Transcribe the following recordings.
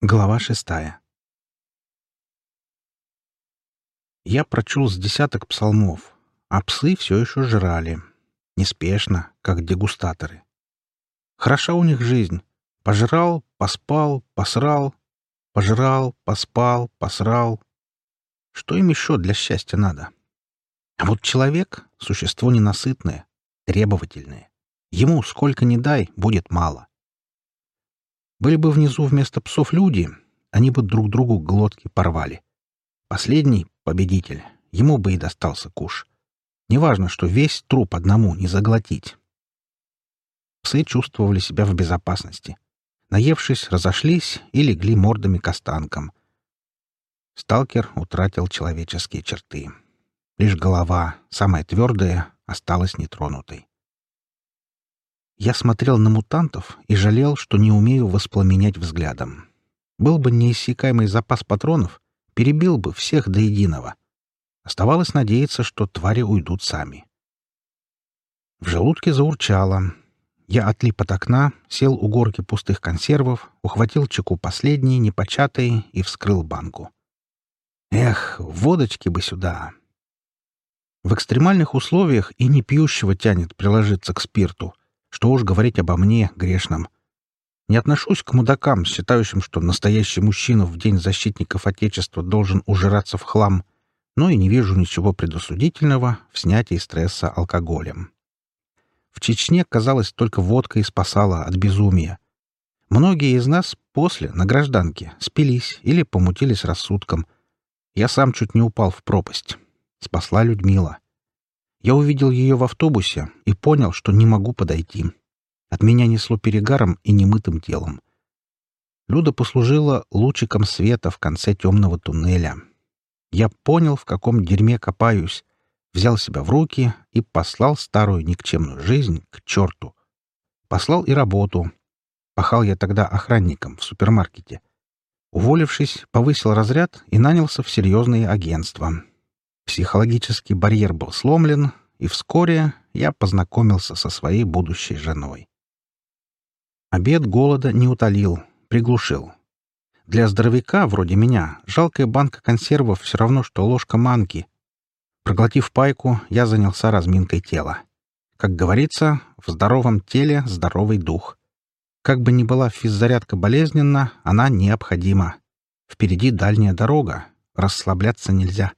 Глава шестая. Я прочел с десяток псалмов, а псы все еще жрали. Неспешно, как дегустаторы. Хороша у них жизнь. Пожрал, поспал, посрал. Пожрал, поспал, посрал. Что им еще для счастья надо? А вот человек — существо ненасытное, требовательное. Ему сколько ни дай, будет мало. Были бы внизу вместо псов люди, они бы друг другу глотки порвали. Последний — победитель, ему бы и достался куш. Неважно, что весь труп одному не заглотить. Псы чувствовали себя в безопасности. Наевшись, разошлись и легли мордами к останкам. Сталкер утратил человеческие черты. Лишь голова, самая твердая, осталась нетронутой. Я смотрел на мутантов и жалел, что не умею воспламенять взглядом. Был бы неиссякаемый запас патронов, перебил бы всех до единого. Оставалось надеяться, что твари уйдут сами. В желудке заурчало. Я отлип от окна, сел у горки пустых консервов, ухватил чеку последней, непочатой, и вскрыл банку. Эх, водочки бы сюда! В экстремальных условиях и не пьющего тянет приложиться к спирту — что уж говорить обо мне, грешном. Не отношусь к мудакам, считающим, что настоящий мужчина в День защитников Отечества должен ужираться в хлам, но и не вижу ничего предусудительного в снятии стресса алкоголем. В Чечне, казалось, только водка и спасала от безумия. Многие из нас после, на гражданке, спились или помутились рассудком. Я сам чуть не упал в пропасть. Спасла Людмила. Я увидел ее в автобусе и понял, что не могу подойти. От меня несло перегаром и немытым телом. Люда послужила лучиком света в конце темного туннеля. Я понял, в каком дерьме копаюсь, взял себя в руки и послал старую никчемную жизнь к черту. Послал и работу. Пахал я тогда охранником в супермаркете. Уволившись, повысил разряд и нанялся в серьезные агентства психологический барьер был сломлен, и вскоре я познакомился со своей будущей женой. Обед голода не утолил, приглушил. Для здоровяка, вроде меня, жалкая банка консервов все равно, что ложка манки. Проглотив пайку, я занялся разминкой тела. Как говорится, в здоровом теле здоровый дух. Как бы ни была физзарядка болезненна, она необходима. Впереди дальняя дорога, расслабляться нельзя.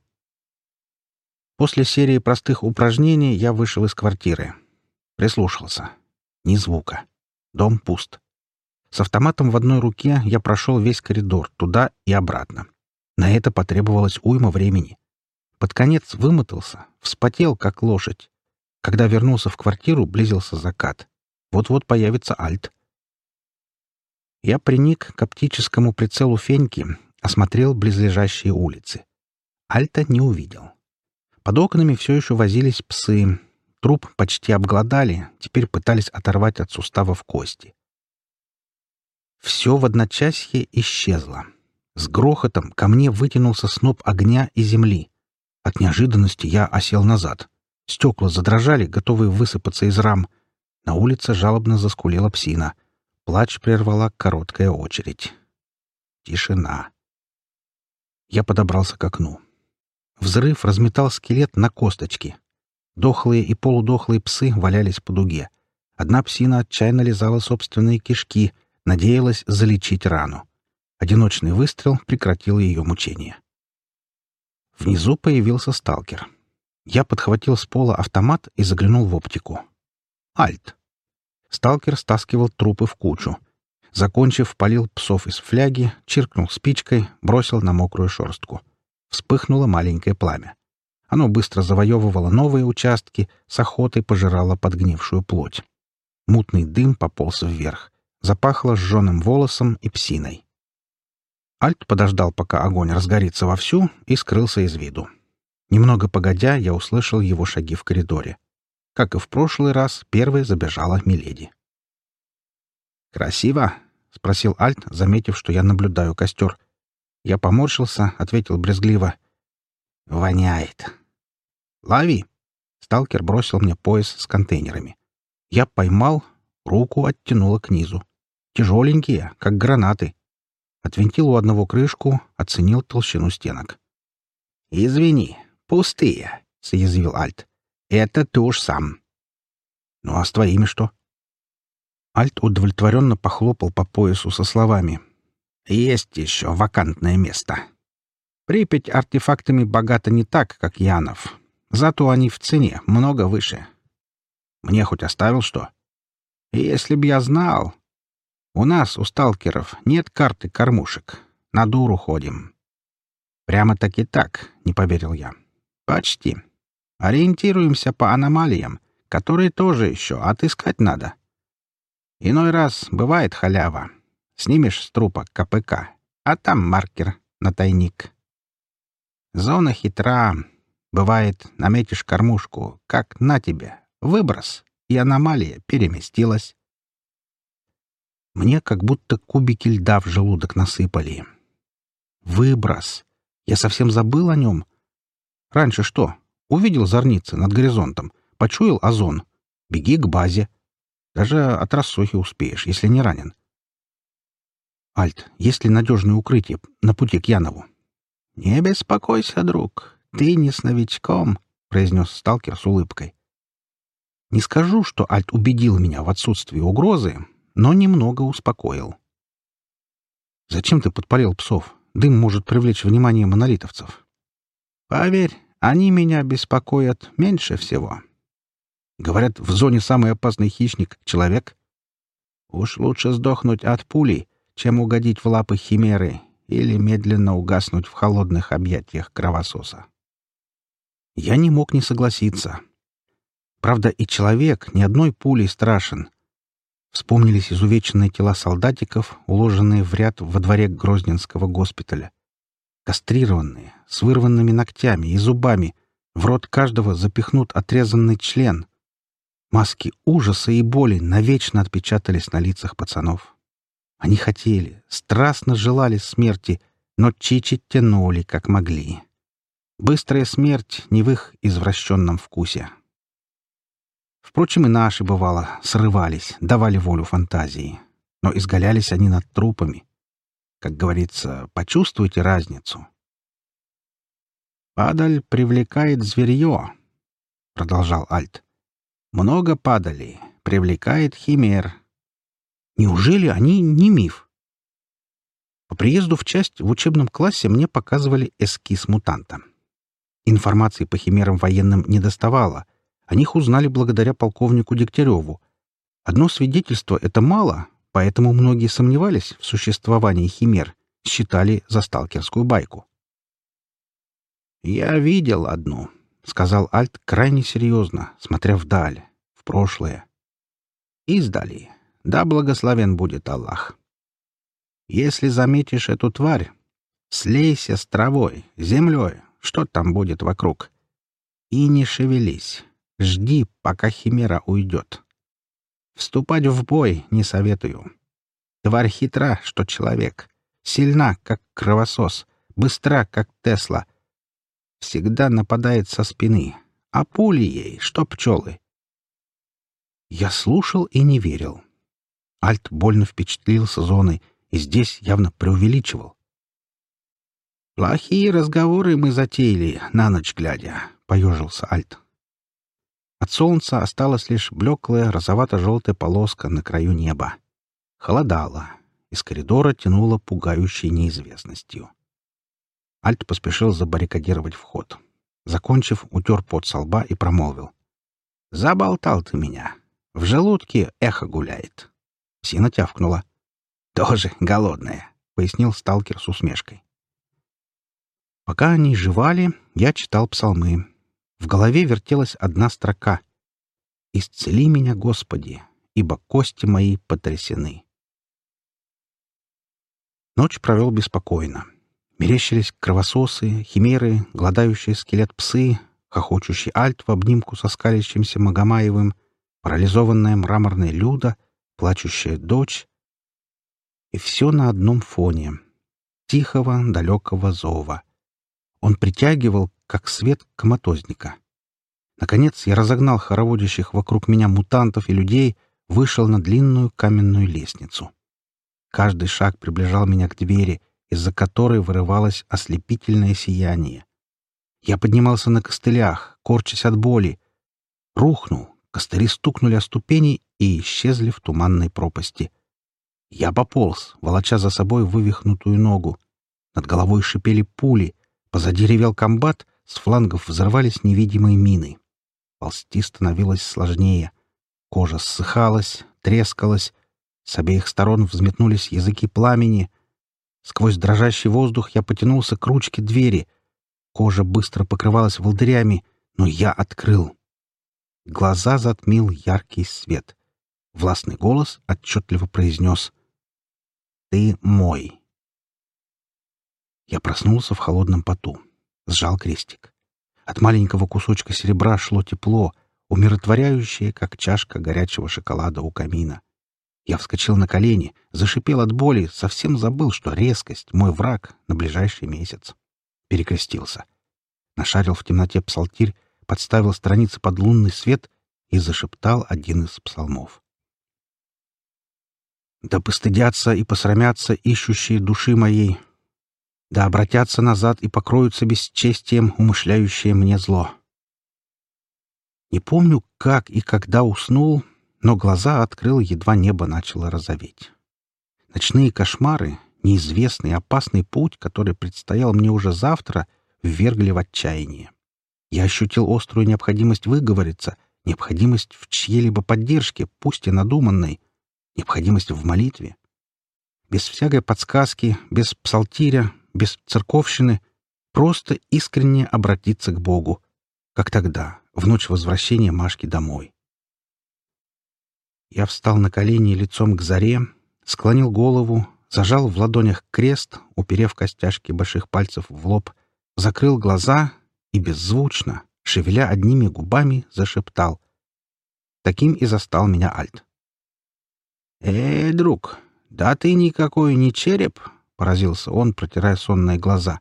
После серии простых упражнений я вышел из квартиры. Прислушался. Ни звука. Дом пуст. С автоматом в одной руке я прошел весь коридор туда и обратно. На это потребовалось уйма времени. Под конец вымотался, вспотел, как лошадь. Когда вернулся в квартиру, близился закат. Вот-вот появится альт. Я приник к оптическому прицелу Феньки, осмотрел близлежащие улицы. Альта не увидел. Под окнами все еще возились псы. Труп почти обглодали, теперь пытались оторвать от суставов кости. Все в одночасье исчезло. С грохотом ко мне вытянулся сноп огня и земли. От неожиданности я осел назад. Стекла задрожали, готовые высыпаться из рам. На улице жалобно заскулила псина. Плач прервала короткая очередь. Тишина. Я подобрался к окну. Взрыв разметал скелет на косточки. Дохлые и полудохлые псы валялись по дуге. Одна псина отчаянно лизала собственные кишки, надеялась залечить рану. Одиночный выстрел прекратил ее мучение. Внизу появился сталкер. Я подхватил с пола автомат и заглянул в оптику. «Альт». Сталкер стаскивал трупы в кучу. Закончив, полил псов из фляги, чиркнул спичкой, бросил на мокрую шерстку вспыхнуло маленькое пламя. Оно быстро завоевывало новые участки, с охотой пожирало подгнившую плоть. Мутный дым пополз вверх. Запахло сжженным волосом и псиной. Альт подождал, пока огонь разгорится вовсю, и скрылся из виду. Немного погодя, я услышал его шаги в коридоре. Как и в прошлый раз, первой забежала Миледи. «Красиво?» — спросил Альт, заметив, что я наблюдаю костер — я поморщился, ответил брезгливо. «Воняет». «Лови!» Сталкер бросил мне пояс с контейнерами. Я поймал, руку оттянула к низу. Тяжеленькие, как гранаты. Отвинтил у одного крышку, оценил толщину стенок. «Извини, пустые», — съязвил Альт. «Это ты уж сам». «Ну а с твоими что?» Альт удовлетворенно похлопал по поясу со словами. Есть еще вакантное место. Припять артефактами богата не так, как Янов. Зато они в цене много выше. Мне хоть оставил что? Если б я знал... У нас, у сталкеров, нет карты кормушек. На дуру ходим. Прямо так и так, не поверил я. Почти. Ориентируемся по аномалиям, которые тоже еще отыскать надо. Иной раз бывает халява. Снимешь с трупа КПК, а там маркер на тайник. Зона хитра. Бывает, наметишь кормушку, как на тебе, выброс, и аномалия переместилась. Мне как будто кубики льда в желудок насыпали. Выброс. Я совсем забыл о нем. Раньше что? Увидел зорницы над горизонтом, почуял озон. Беги к базе. Даже от рассохи успеешь, если не ранен. Альт, есть ли надежное укрытие на пути к Янову?» «Не беспокойся, друг, ты не с новичком», — произнес сталкер с улыбкой. Не скажу, что Альт убедил меня в отсутствии угрозы, но немного успокоил. «Зачем ты подпалил псов? Дым может привлечь внимание монолитовцев». «Поверь, они меня беспокоят меньше всего». Говорят, в зоне самый опасный хищник — человек. Уж лучше сдохнуть от пулей, чем угодить в лапы химеры или медленно угаснуть в холодных объятиях кровососа. Я не мог не согласиться. Правда, и человек ни одной пулей страшен. Вспомнились изувеченные тела солдатиков, уложенные в ряд во дворе Грозненского госпиталя. Кастрированные, с вырванными ногтями и зубами, в рот каждого запихнут отрезанный член. Маски ужаса и боли навечно отпечатались на лицах пацанов. Они хотели, страстно желали смерти, но Чичи тянули, как могли. Быстрая смерть не в их извращенном вкусе. Впрочем, и наши, бывало, срывались, давали волю фантазии. Но изгалялись они над трупами. Как говорится, почувствуйте разницу. «Падаль привлекает зверье», — продолжал Альт. «Много падали привлекает химер, Неужели они не миф? По приезду в часть в учебном классе мне показывали эскиз мутанта. Информации по химерам военным не доставало. О них узнали благодаря полковнику Дегтяреву. Одно свидетельство — это мало, поэтому многие сомневались в существовании химер, считали за сталкерскую байку. «Я видел одну», — сказал Альт крайне серьезно, смотря вдаль, в прошлое. «Издали. Да благословен будет Аллах. Если заметишь эту тварь, слейся с травой, землей, что там будет вокруг, и не шевелись, жди, пока химера уйдет. Вступать в бой не советую. Тварь хитра, что человек, сильна, как кровосос, быстра, как Тесла. Всегда нападает со спины, а пули ей, что пчелы. Я слушал и не верил. Альт больно впечатлился зоной и здесь явно преувеличивал. «Плохие разговоры мы затеяли, на ночь глядя», — поежился Альт. От солнца осталась лишь блеклая розовато-желтая полоска на краю неба. Холодало. Из коридора тянуло пугающей неизвестностью. Альт поспешил забаррикадировать вход. Закончив, утер пот со лба и промолвил. «Заболтал ты меня. В желудке эхо гуляет». Сина тявкнула. «Тоже голодная», — пояснил сталкер с усмешкой. Пока они жевали, я читал псалмы. В голове вертелась одна строка. «Исцели меня, Господи, ибо кости мои потрясены». Ночь провел беспокойно. Мерещились кровососы, химеры, гладающие скелет псы, хохочущий альт в обнимку со скалящимся Магомаевым, парализованная мраморная люда — плачущая дочь, и все на одном фоне, тихого, далекого зова. Он притягивал, как свет коматозника. Наконец я разогнал хороводящих вокруг меня мутантов и людей, вышел на длинную каменную лестницу. Каждый шаг приближал меня к двери, из-за которой вырывалось ослепительное сияние. Я поднимался на костылях, корчась от боли. Рухнул, Костыри стукнули о ступени и исчезли в туманной пропасти. Я пополз, волоча за собой вывихнутую ногу. Над головой шипели пули, позади ревел комбат, с флангов взорвались невидимые мины. Ползти становилось сложнее. Кожа ссыхалась, трескалась. С обеих сторон взметнулись языки пламени. Сквозь дрожащий воздух я потянулся к ручке двери. Кожа быстро покрывалась волдырями, но я открыл. Глаза затмил яркий свет. Властный голос отчетливо произнес «Ты мой». Я проснулся в холодном поту, сжал крестик. От маленького кусочка серебра шло тепло, умиротворяющее, как чашка горячего шоколада у камина. Я вскочил на колени, зашипел от боли, совсем забыл, что резкость — мой враг на ближайший месяц. Перекрестился. Нашарил в темноте псалтирь подставил страницы под лунный свет и зашептал один из псалмов. «Да постыдятся и посрамятся ищущие души моей, да обратятся назад и покроются бесчестием, умышляющие мне зло». Не помню, как и когда уснул, но глаза открыл, едва небо начало розоветь. Ночные кошмары, неизвестный опасный путь, который предстоял мне уже завтра, ввергли в отчаяние. Я ощутил острую необходимость выговориться, необходимость в чьей-либо поддержке, пусть и надуманной, необходимость в молитве. Без всякой подсказки, без псалтиря, без церковщины, просто искренне обратиться к Богу, как тогда, в ночь возвращения Машки домой. Я встал на колени лицом к заре, склонил голову, зажал в ладонях крест, уперев костяшки больших пальцев в лоб, закрыл глаза и беззвучно, шевеля одними губами, зашептал. Таким и застал меня Альт. «Э, друг, да ты никакой не череп!» — поразился он, протирая сонные глаза.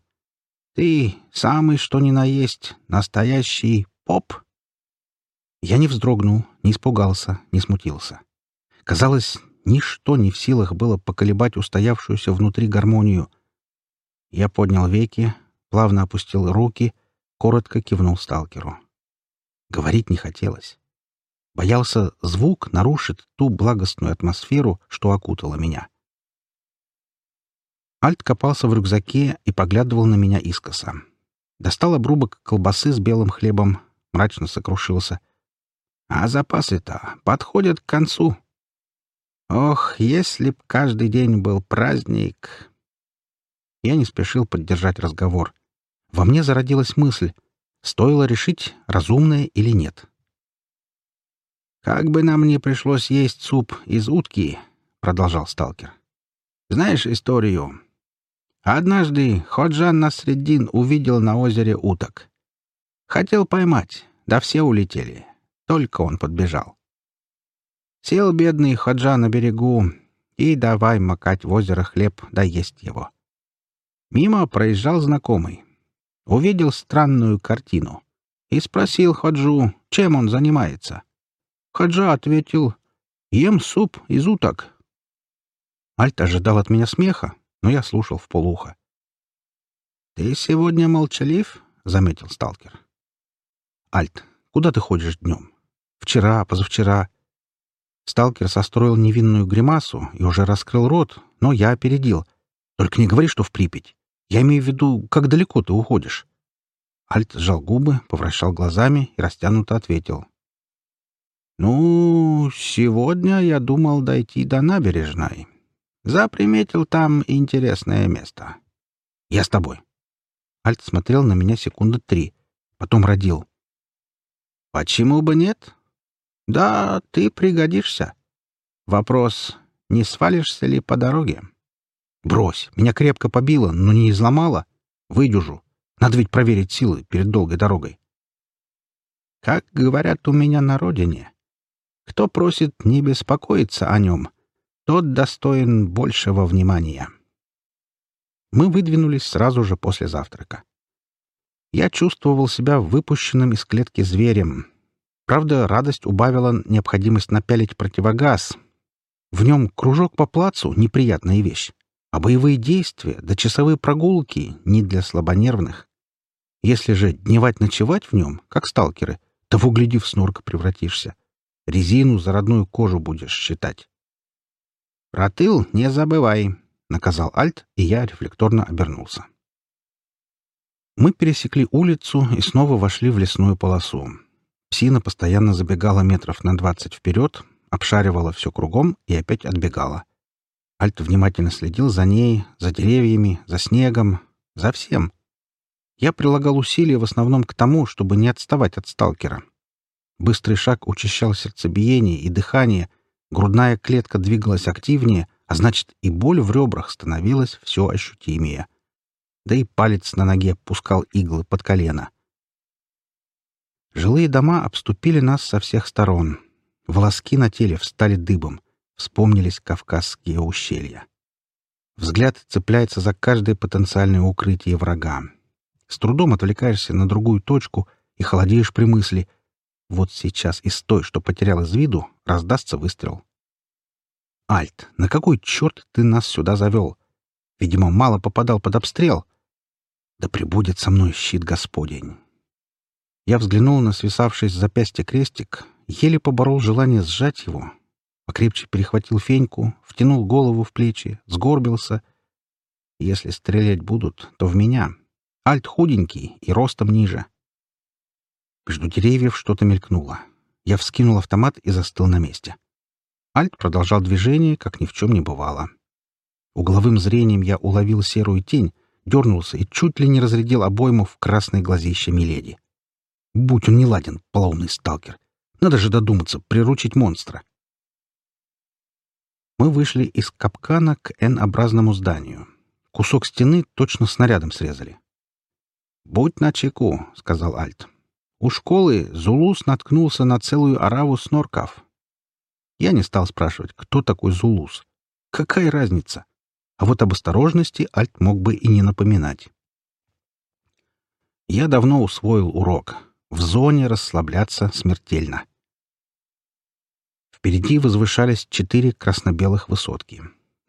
«Ты самый, что ни на есть, настоящий поп!» Я не вздрогнул, не испугался, не смутился. Казалось, ничто не в силах было поколебать устоявшуюся внутри гармонию. Я поднял веки, плавно опустил руки — коротко кивнул сталкеру. Говорить не хотелось. Боялся, звук нарушит ту благостную атмосферу, что окутала меня. Альт копался в рюкзаке и поглядывал на меня искоса. Достал обрубок колбасы с белым хлебом, мрачно сокрушился. «А запасы-то подходят к концу. Ох, если б каждый день был праздник!» Я не спешил поддержать разговор во мне зародилась мысль, стоило решить, разумное или нет. «Как бы нам не пришлось есть суп из утки», — продолжал сталкер. «Знаешь историю? Однажды Ходжан Насреддин увидел на озере уток. Хотел поймать, да все улетели. Только он подбежал. Сел бедный Ходжа на берегу и давай макать в озеро хлеб да есть его. Мимо проезжал знакомый увидел странную картину и спросил Хаджу, чем он занимается. Хаджа ответил «Ем суп из уток». Альт ожидал от меня смеха, но я слушал в полухо. «Ты сегодня молчалив?» — заметил сталкер. «Альт, куда ты ходишь днем? Вчера, позавчера?» Сталкер состроил невинную гримасу и уже раскрыл рот, но я опередил. «Только не говори, что в Припять!» Я имею в виду, как далеко ты уходишь?» Альт сжал губы, повращал глазами и растянуто ответил. «Ну, сегодня я думал дойти до набережной. Заприметил там интересное место. Я с тобой». Альт смотрел на меня секунды три, потом родил. «Почему бы нет? Да, ты пригодишься. Вопрос, не свалишься ли по дороге?» Брось, меня крепко побило, но не изломало. Выдержу. Надо ведь проверить силы перед долгой дорогой. Как говорят у меня на родине, кто просит не беспокоиться о нем, тот достоин большего внимания. Мы выдвинулись сразу же после завтрака. Я чувствовал себя выпущенным из клетки зверем. Правда, радость убавила необходимость напялить противогаз. В нем кружок по плацу — неприятная вещь а боевые действия да часовые прогулки не для слабонервных. Если же дневать-ночевать в нем, как сталкеры, то, в углядев снорк превратишься. Резину за родную кожу будешь считать. «Про не забывай», — наказал Альт, и я рефлекторно обернулся. Мы пересекли улицу и снова вошли в лесную полосу. Псина постоянно забегала метров на двадцать вперед, обшаривала все кругом и опять отбегала. Альт внимательно следил за ней, за деревьями, за снегом, за всем. Я прилагал усилия в основном к тому, чтобы не отставать от сталкера. Быстрый шаг учащал сердцебиение и дыхание, грудная клетка двигалась активнее, а значит и боль в ребрах становилась все ощутимее. Да и палец на ноге пускал иглы под колено. Жилые дома обступили нас со всех сторон. Волоски на теле встали дыбом — вспомнились кавказские ущелья. Взгляд цепляется за каждое потенциальное укрытие врага. С трудом отвлекаешься на другую точку и холодеешь при мысли «Вот сейчас из той, что потерял из виду, раздастся выстрел». «Альт, на какой черт ты нас сюда завел? Видимо, мало попадал под обстрел. Да прибудет со мной щит Господень». Я взглянул на свисавший с запястья крестик, еле поборол желание сжать его, покрепче перехватил феньку, втянул голову в плечи, сгорбился. Если стрелять будут, то в меня. Альт худенький и ростом ниже. Между деревьев что-то мелькнуло. Я вскинул автомат и застыл на месте. Альт продолжал движение, как ни в чем не бывало. Угловым зрением я уловил серую тень, дернулся и чуть ли не разрядил обойму в красное глазище Миледи. Будь он неладен, полоумный сталкер. Надо же додуматься, приручить монстра мы вышли из капкана к N-образному зданию. Кусок стены точно снарядом срезали. «Будь начеку», — сказал Альт. У школы Зулус наткнулся на целую ораву снорков. Я не стал спрашивать, кто такой Зулус. Какая разница? А вот об осторожности Альт мог бы и не напоминать. Я давно усвоил урок. В зоне расслабляться смертельно. Впереди возвышались четыре красно-белых высотки.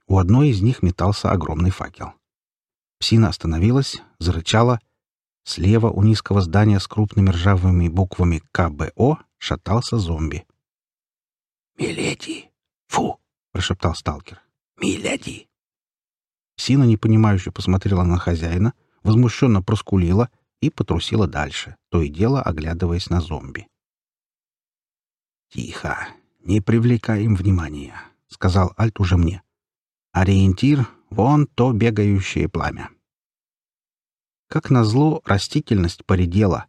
У одной из них метался огромный факел. Псина остановилась, зарычала. Слева у низкого здания с крупными ржавыми буквами КБО шатался зомби. «Миледи! Фу!» — прошептал сталкер. «Миледи!» Псина непонимающе посмотрела на хозяина, возмущенно проскулила и потрусила дальше, то и дело оглядываясь на зомби. «Тихо!» «Не привлекай им внимания», — сказал Альт уже мне. «Ориентир — вон то бегающее пламя». Как назло, растительность поредела.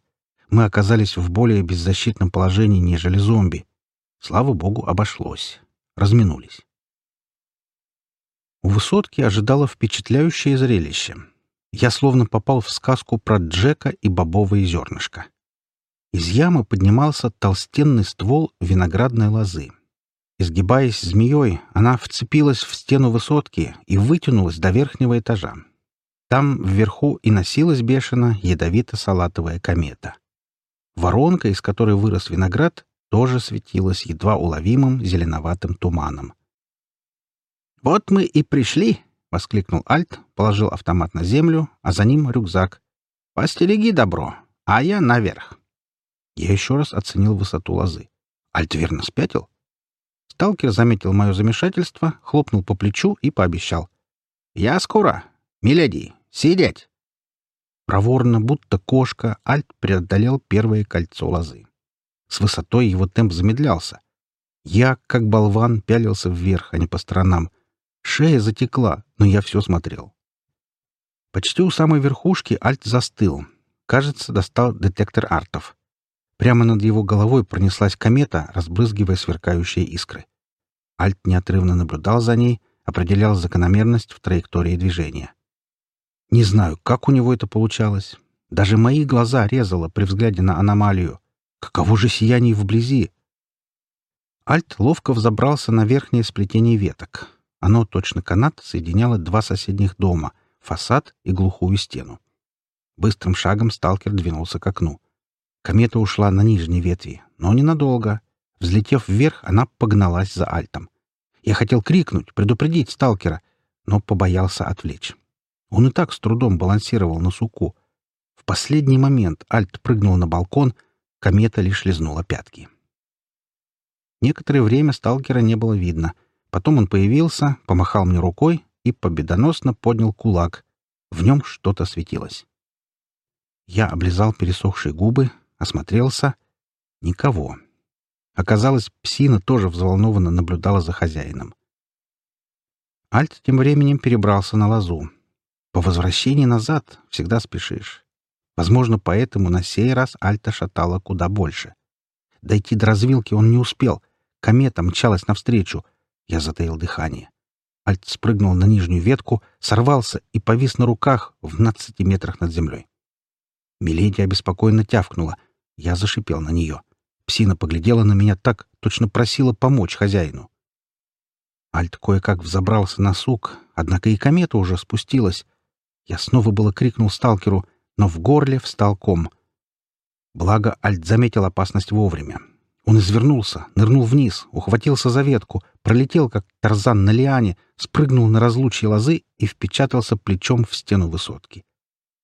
Мы оказались в более беззащитном положении, нежели зомби. Слава богу, обошлось. Разминулись. У высотки ожидало впечатляющее зрелище. Я словно попал в сказку про Джека и бобовые зернышко. Из ямы поднимался толстенный ствол виноградной лозы. Изгибаясь змеей, она вцепилась в стену высотки и вытянулась до верхнего этажа. Там вверху и носилась бешено ядовито-салатовая комета. Воронка, из которой вырос виноград, тоже светилась едва уловимым зеленоватым туманом. «Вот мы и пришли!» — воскликнул Альт, положил автомат на землю, а за ним рюкзак. «Постереги добро, а я наверх!» Я еще раз оценил высоту лозы. Альт верно спятил? Сталкер заметил мое замешательство, хлопнул по плечу и пообещал. «Я скоро! Миледи, сидеть!» Проворно, будто кошка, Альт преодолел первое кольцо лозы. С высотой его темп замедлялся. Я, как болван, пялился вверх, а не по сторонам. Шея затекла, но я все смотрел. Почти у самой верхушки Альт застыл. Кажется, достал детектор артов. Прямо над его головой пронеслась комета, разбрызгивая сверкающие искры. Альт неотрывно наблюдал за ней, определял закономерность в траектории движения. Не знаю, как у него это получалось. Даже мои глаза резало при взгляде на аномалию. Каково же сияние вблизи! Альт ловко взобрался на верхнее сплетение веток. Оно, точно канат, соединяло два соседних дома — фасад и глухую стену. Быстрым шагом сталкер двинулся к окну. Комета ушла на нижней ветви, но ненадолго. Взлетев вверх, она погналась за альтом. Я хотел крикнуть, предупредить сталкера, но побоялся отвлечь. Он и так с трудом балансировал на суку. В последний момент Альт прыгнул на балкон, комета лишь лизнула пятки. Некоторое время сталкера не было видно. Потом он появился, помахал мне рукой и победоносно поднял кулак. В нем что-то светилось. Я облизал пересохшие губы, осмотрелся — никого. Оказалось, псина тоже взволнованно наблюдала за хозяином. Альт тем временем перебрался на лозу. По возвращении назад всегда спешишь. Возможно, поэтому на сей раз Альта шатала куда больше. Дойти до развилки он не успел. Комета мчалась навстречу. Я затаил дыхание. Альт спрыгнул на нижнюю ветку, сорвался и повис на руках в 12 метрах над землей. Миледи обеспокоенно тявкнула — я зашипел на нее. Псина поглядела на меня так, точно просила помочь хозяину. Альт кое-как взобрался на сук, однако и комета уже спустилась. Я снова было крикнул сталкеру, но в горле встал ком. Благо Альт заметил опасность вовремя. Он извернулся, нырнул вниз, ухватился за ветку, пролетел, как тарзан на лиане, спрыгнул на разлучье лозы и впечатался плечом в стену высотки.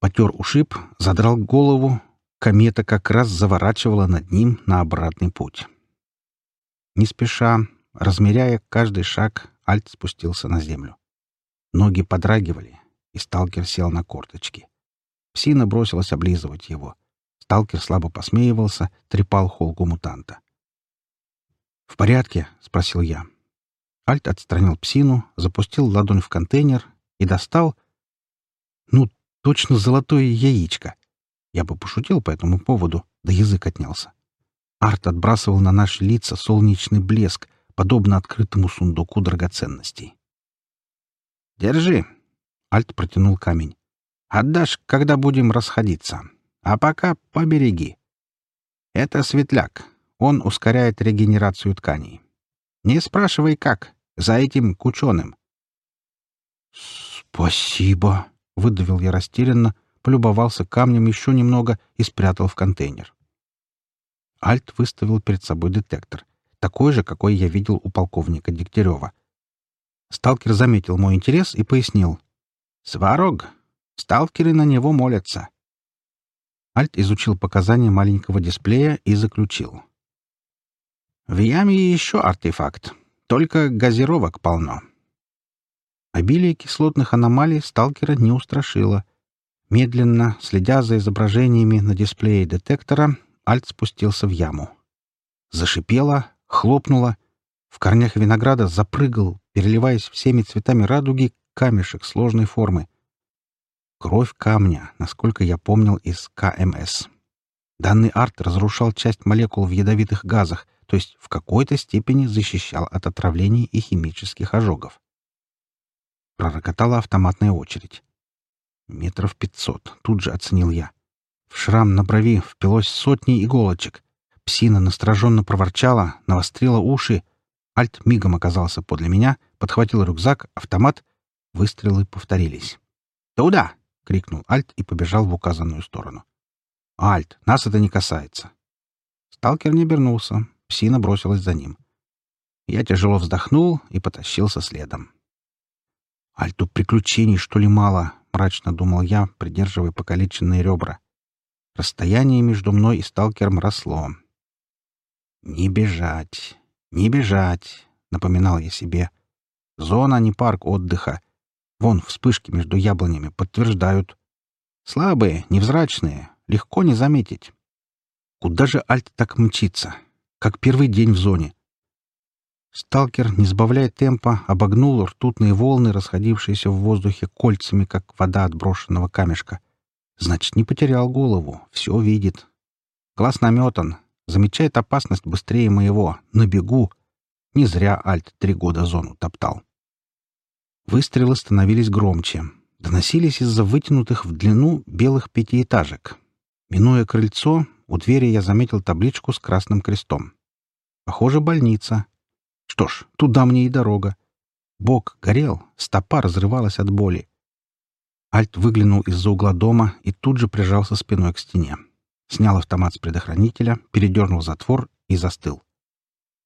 Потер ушиб, задрал голову, Комета как раз заворачивала над ним на обратный путь. Не спеша, размеряя каждый шаг, Альт спустился на землю. Ноги подрагивали, и сталкер сел на корточки. Псина бросилась облизывать его. Сталкер слабо посмеивался, трепал холку мутанта. «В порядке?» — спросил я. Альт отстранил псину, запустил ладонь в контейнер и достал... Ну, точно золотое яичко. Я бы пошутил по этому поводу, да язык отнялся. Арт отбрасывал на наши лица солнечный блеск, подобно открытому сундуку драгоценностей. «Держи!» — Альт протянул камень. «Отдашь, когда будем расходиться. А пока побереги. Это светляк. Он ускоряет регенерацию тканей. Не спрашивай, как. За этим к ученым». «Спасибо!» — выдавил я растерянно, — полюбовался камнем еще немного и спрятал в контейнер. Альт выставил перед собой детектор, такой же, какой я видел у полковника Дегтярева. Сталкер заметил мой интерес и пояснил. «Сварог! Сталкеры на него молятся!» Альт изучил показания маленького дисплея и заключил. «В яме еще артефакт, только газировок полно». Обилие кислотных аномалий сталкера не устрашило — Медленно, следя за изображениями на дисплее детектора, Альт спустился в яму. Зашипело, хлопнуло. В корнях винограда запрыгал, переливаясь всеми цветами радуги, камешек сложной формы. Кровь камня, насколько я помнил, из КМС. Данный арт разрушал часть молекул в ядовитых газах, то есть в какой-то степени защищал от отравлений и химических ожогов. Пророкотала автоматная очередь метров пятьсот, тут же оценил я. В Шрам на брови впилось сотни иголочек. Псина настороженно проворчала, навострила уши. Альт мигом оказался подле меня, подхватил рюкзак, автомат. Выстрелы повторились. «Туда!» — крикнул Альт и побежал в указанную сторону. «Альт, нас это не касается!» Сталкер не обернулся. Псина бросилась за ним. Я тяжело вздохнул и потащился следом. «Альту приключений, что ли, мало?» мрачно думал я, придерживая покалеченные ребра. Расстояние между мной и сталкером росло. «Не бежать, не бежать», — напоминал я себе. «Зона не парк отдыха. Вон вспышки между яблонями подтверждают. Слабые, невзрачные, легко не заметить. Куда же Альт так мчится? Как первый день в зоне. Сталкер, не сбавляя темпа, а обогнул ртутные волны, расходившиеся в воздухе кольцами, как вода отброшенного камешка. Значит, не потерял голову, все видит. Глаз наметан, замечает опасность быстрее моего, на бегу. Не зря Альт три года зону топтал. Выстрелы становились громче. Доносились из-за вытянутых в длину белых пятиэтажек. Минуя крыльцо, у двери я заметил табличку с красным крестом. Похоже, больница, что ж, туда мне и дорога. Бог горел, стопа разрывалась от боли. Альт выглянул из-за угла дома и тут же прижался спиной к стене. Снял автомат с предохранителя, передернул затвор и застыл.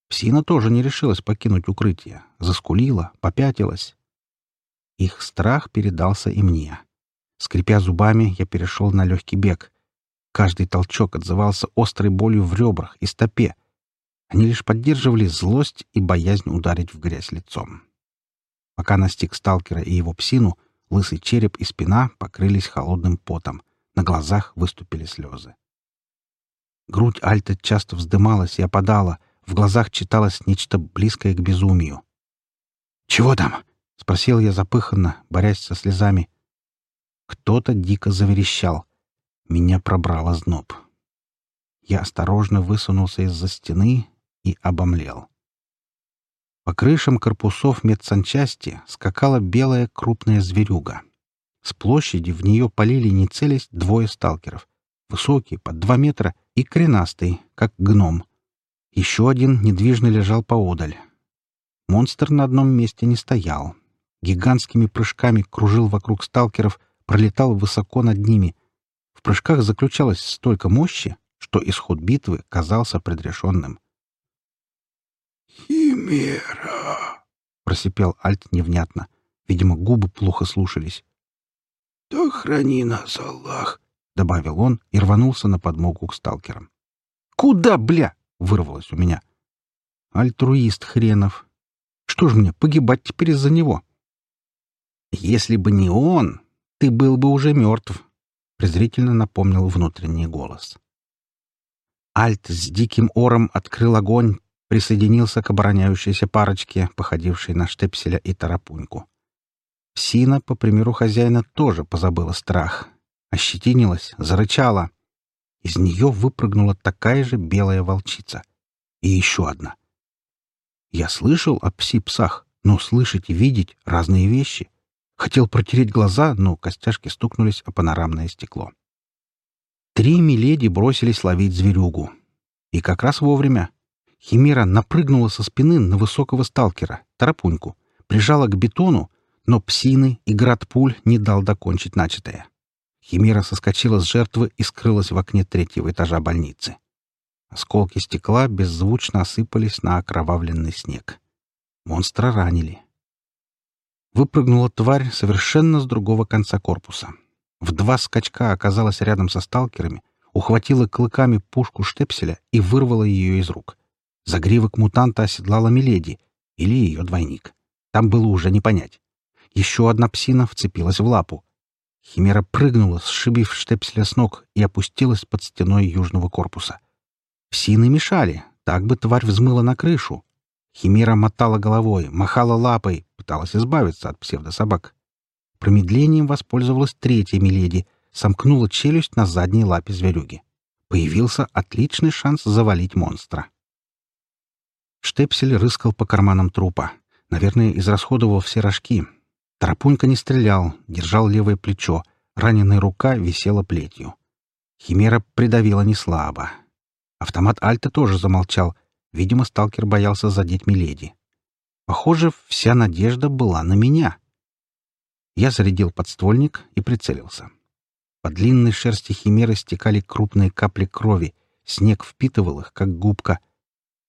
Псина тоже не решилась покинуть укрытие. Заскулила, попятилась. Их страх передался и мне. Скрипя зубами, я перешел на легкий бег. Каждый толчок отзывался острой болью в ребрах и стопе, они лишь поддерживали злость и боязнь ударить в грязь лицом. Пока настиг сталкера и его псину, лысый череп и спина покрылись холодным потом, на глазах выступили слезы. Грудь Альта часто вздымалась и опадала, в глазах читалось нечто близкое к безумию. «Чего там?» — спросил я запыханно, борясь со слезами. Кто-то дико заверещал. Меня пробрало зноб. Я осторожно высунулся из-за стены, и обомлел. По крышам корпусов медсанчасти скакала белая крупная зверюга. С площади в нее полили не целясь двое сталкеров. Высокий, под два метра, и кренастый, как гном. Еще один недвижно лежал поодаль. Монстр на одном месте не стоял. Гигантскими прыжками кружил вокруг сталкеров, пролетал высоко над ними. В прыжках заключалось столько мощи, что исход битвы казался предрешенным. Химера!» — просипел Альт невнятно. Видимо, губы плохо слушались. «Да храни нас, Аллах!» — добавил он и рванулся на подмогу к сталкерам. «Куда, бля?» — вырвалось у меня. «Альтруист хренов! Что ж мне, погибать теперь из-за него?» «Если бы не он, ты был бы уже мертв», — презрительно напомнил внутренний голос. Альт с диким ором открыл огонь присоединился к обороняющейся парочке, походившей на штепселя и тарапуньку. Псина, по примеру хозяина, тоже позабыла страх. Ощетинилась, зарычала. Из нее выпрыгнула такая же белая волчица. И еще одна. Я слышал о пси-псах, но слышать и видеть разные вещи. Хотел протереть глаза, но костяшки стукнулись о панорамное стекло. Три миледи бросились ловить зверюгу. И как раз вовремя Химера напрыгнула со спины на высокого сталкера, тарапуньку, прижала к бетону, но псины и град пуль не дал докончить начатое. Химера соскочила с жертвы и скрылась в окне третьего этажа больницы. Осколки стекла беззвучно осыпались на окровавленный снег. Монстра ранили. Выпрыгнула тварь совершенно с другого конца корпуса. В два скачка оказалась рядом со сталкерами, ухватила клыками пушку штепселя и вырвала ее из рук — Загривок мутанта оседлала Миледи, или ее двойник. Там было уже не понять. Еще одна псина вцепилась в лапу. Химера прыгнула, сшибив штепселя с ног, и опустилась под стеной южного корпуса. Псины мешали, так бы тварь взмыла на крышу. Химера мотала головой, махала лапой, пыталась избавиться от псевдособак. Промедлением воспользовалась третья Миледи, сомкнула челюсть на задней лапе зверюги. Появился отличный шанс завалить монстра. Штепсель рыскал по карманам трупа. Наверное, израсходовал все рожки. Тарапунька не стрелял, держал левое плечо. Раненая рука висела плетью. Химера придавила неслабо. Автомат Альта тоже замолчал. Видимо, сталкер боялся задеть Миледи. Похоже, вся надежда была на меня. Я зарядил подствольник и прицелился. По длинной шерсти химеры стекали крупные капли крови. Снег впитывал их, как губка —